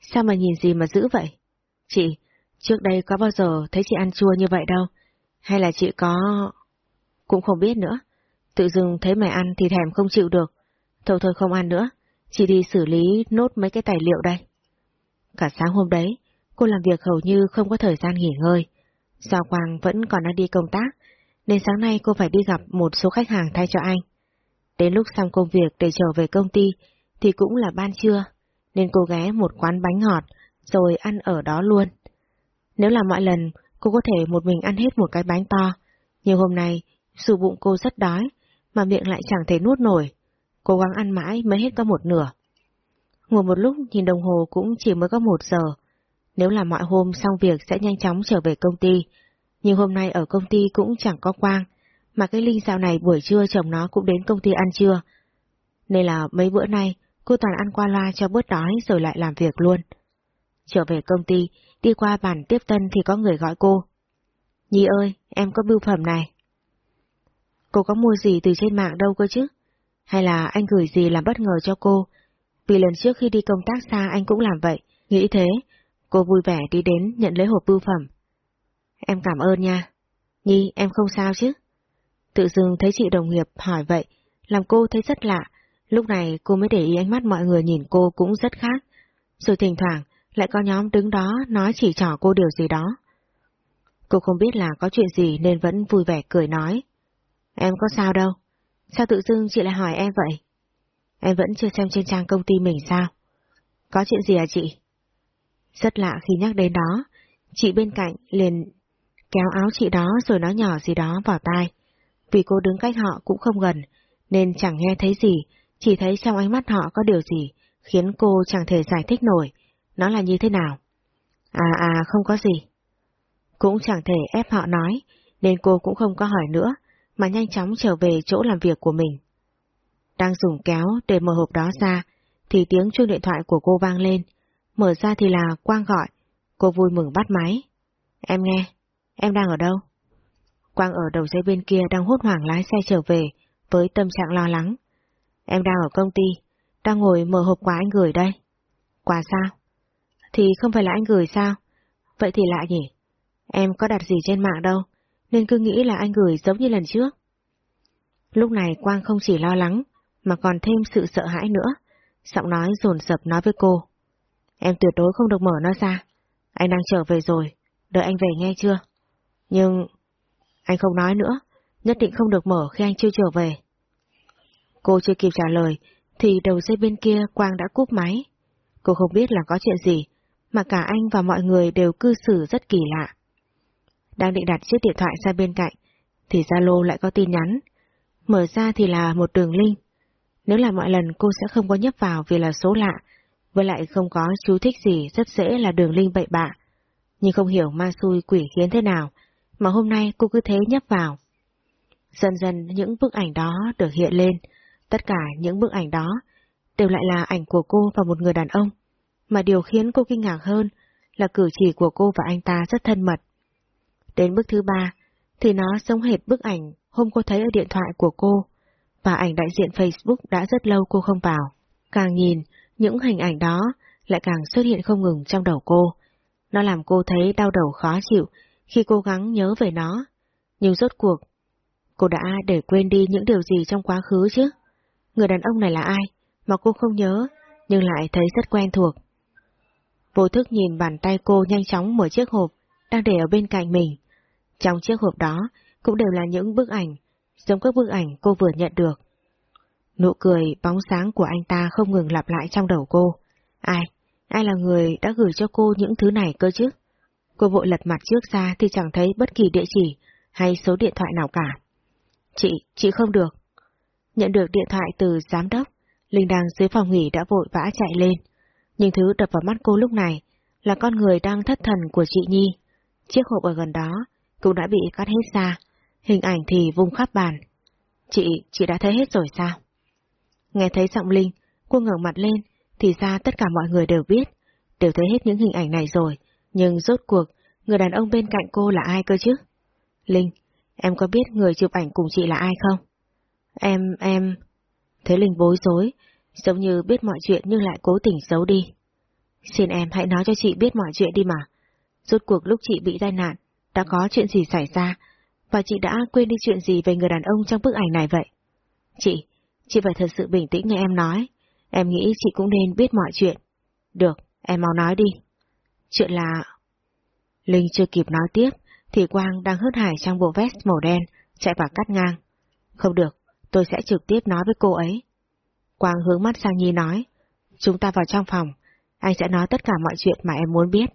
Sao mà nhìn gì mà dữ vậy? Chị, trước đây có bao giờ thấy chị ăn chua như vậy đâu? Hay là chị có... Cũng không biết nữa. Tự dưng thấy mày ăn thì thèm không chịu được. Thôi thôi không ăn nữa. Chị đi xử lý nốt mấy cái tài liệu đây. Cả sáng hôm đấy, cô làm việc hầu như không có thời gian nghỉ ngơi. Do Quang vẫn còn đang đi công tác, nên sáng nay cô phải đi gặp một số khách hàng thay cho anh. Đến lúc xong công việc để trở về công ty thì cũng là ban trưa, nên cô ghé một quán bánh ngọt rồi ăn ở đó luôn. Nếu là mọi lần, cô có thể một mình ăn hết một cái bánh to, nhưng hôm nay, dù bụng cô rất đói, mà miệng lại chẳng thể nuốt nổi, cố gắng ăn mãi mới hết có một nửa. Ngồi một lúc nhìn đồng hồ cũng chỉ mới có một giờ, nếu là mọi hôm xong việc sẽ nhanh chóng trở về công ty, nhưng hôm nay ở công ty cũng chẳng có quang, mà cái Linh dạo này buổi trưa chồng nó cũng đến công ty ăn trưa. Nên là mấy bữa nay, cô toàn ăn qua loa cho bớt đói rồi lại làm việc luôn. Trở về công ty, đi qua bàn tiếp tân thì có người gọi cô. Nhi ơi, em có bưu phẩm này. Cô có mua gì từ trên mạng đâu cơ chứ? Hay là anh gửi gì làm bất ngờ cho cô? Vì lần trước khi đi công tác xa anh cũng làm vậy, nghĩ thế. Cô vui vẻ đi đến nhận lấy hộp bưu phẩm. Em cảm ơn nha. Nhi, em không sao chứ? Tự dưng thấy chị đồng nghiệp hỏi vậy, làm cô thấy rất lạ. Lúc này cô mới để ý ánh mắt mọi người nhìn cô cũng rất khác. Rồi thỉnh thoảng lại có nhóm đứng đó nói chỉ trỏ cô điều gì đó. Cô không biết là có chuyện gì nên vẫn vui vẻ cười nói. Em có sao đâu? Sao tự dưng chị lại hỏi em vậy? Em vẫn chưa xem trên trang công ty mình sao? Có chuyện gì à chị? Rất lạ khi nhắc đến đó, chị bên cạnh liền kéo áo chị đó rồi nói nhỏ gì đó vào tai. Vì cô đứng cách họ cũng không gần, nên chẳng nghe thấy gì, chỉ thấy trong ánh mắt họ có điều gì, khiến cô chẳng thể giải thích nổi, nó là như thế nào. À à không có gì. Cũng chẳng thể ép họ nói, nên cô cũng không có hỏi nữa, mà nhanh chóng trở về chỗ làm việc của mình. Đang dùng kéo để mở hộp đó ra, thì tiếng chuông điện thoại của cô vang lên. Mở ra thì là Quang gọi. Cô vui mừng bắt máy. Em nghe, em đang ở đâu? Quang ở đầu dây bên kia đang hốt hoảng lái xe trở về, với tâm trạng lo lắng. Em đang ở công ty, đang ngồi mở hộp quà anh gửi đây. Quà sao? Thì không phải là anh gửi sao? Vậy thì lạ nhỉ? Em có đặt gì trên mạng đâu, nên cứ nghĩ là anh gửi giống như lần trước. Lúc này Quang không chỉ lo lắng, mà còn thêm sự sợ hãi nữa. Giọng nói dồn dập nói với cô. Em tuyệt đối không được mở nó ra. Anh đang trở về rồi, đợi anh về nghe chưa? Nhưng... Anh không nói nữa, nhất định không được mở khi anh chưa trở về. Cô chưa kịp trả lời, thì đầu dây bên kia Quang đã cúp máy. Cô không biết là có chuyện gì, mà cả anh và mọi người đều cư xử rất kỳ lạ. Đang định đặt chiếc điện thoại ra bên cạnh, thì Zalo lại có tin nhắn. Mở ra thì là một đường link. Nếu là mọi lần cô sẽ không có nhấp vào vì là số lạ, với lại không có chú thích gì rất dễ là đường link bậy bạ. Nhưng không hiểu ma xui quỷ khiến thế nào, mà hôm nay cô cứ thế nhấp vào. Dần dần những bức ảnh đó được hiện lên, tất cả những bức ảnh đó đều lại là ảnh của cô và một người đàn ông. Mà điều khiến cô kinh ngạc hơn là cử chỉ của cô và anh ta rất thân mật. Đến bức thứ ba, thì nó giống hệt bức ảnh hôm cô thấy ở điện thoại của cô, và ảnh đại diện Facebook đã rất lâu cô không vào. Càng nhìn, những hình ảnh đó lại càng xuất hiện không ngừng trong đầu cô. Nó làm cô thấy đau đầu khó chịu khi cố gắng nhớ về nó. Nhưng rốt cuộc, cô đã để quên đi những điều gì trong quá khứ chứ? Người đàn ông này là ai mà cô không nhớ, nhưng lại thấy rất quen thuộc. Vô thức nhìn bàn tay cô nhanh chóng mở chiếc hộp đang để ở bên cạnh mình. Trong chiếc hộp đó cũng đều là những bức ảnh, giống các bức ảnh cô vừa nhận được. Nụ cười bóng sáng của anh ta không ngừng lặp lại trong đầu cô. Ai? Ai là người đã gửi cho cô những thứ này cơ chứ? Cô vội lật mặt trước ra thì chẳng thấy bất kỳ địa chỉ hay số điện thoại nào cả. Chị, chị không được. Nhận được điện thoại từ giám đốc, Linh đang dưới phòng nghỉ đã vội vã chạy lên. Nhưng thứ đập vào mắt cô lúc này là con người đang thất thần của chị Nhi. Chiếc hộp ở gần đó cũng đã bị cắt hết ra, hình ảnh thì vung khắp bàn. Chị, chị đã thấy hết rồi sao? Nghe thấy giọng Linh, cô ngẩng mặt lên, thì ra tất cả mọi người đều biết, đều thấy hết những hình ảnh này rồi, nhưng rốt cuộc, người đàn ông bên cạnh cô là ai cơ chứ? Linh, em có biết người chụp ảnh cùng chị là ai không? Em, em... Thế Linh bối rối, giống như biết mọi chuyện nhưng lại cố tình giấu đi. Xin em hãy nói cho chị biết mọi chuyện đi mà. Rốt cuộc lúc chị bị tai nạn, đã có chuyện gì xảy ra, và chị đã quên đi chuyện gì về người đàn ông trong bức ảnh này vậy? Chị, chị phải thật sự bình tĩnh nghe em nói. Em nghĩ chị cũng nên biết mọi chuyện. Được, em mau nói đi. Chuyện là... Linh chưa kịp nói tiếp, thì Quang đang hớt hải trong bộ vest màu đen, chạy vào cắt ngang. Không được, tôi sẽ trực tiếp nói với cô ấy. Quang hướng mắt sang Nhi nói, chúng ta vào trong phòng, anh sẽ nói tất cả mọi chuyện mà em muốn biết.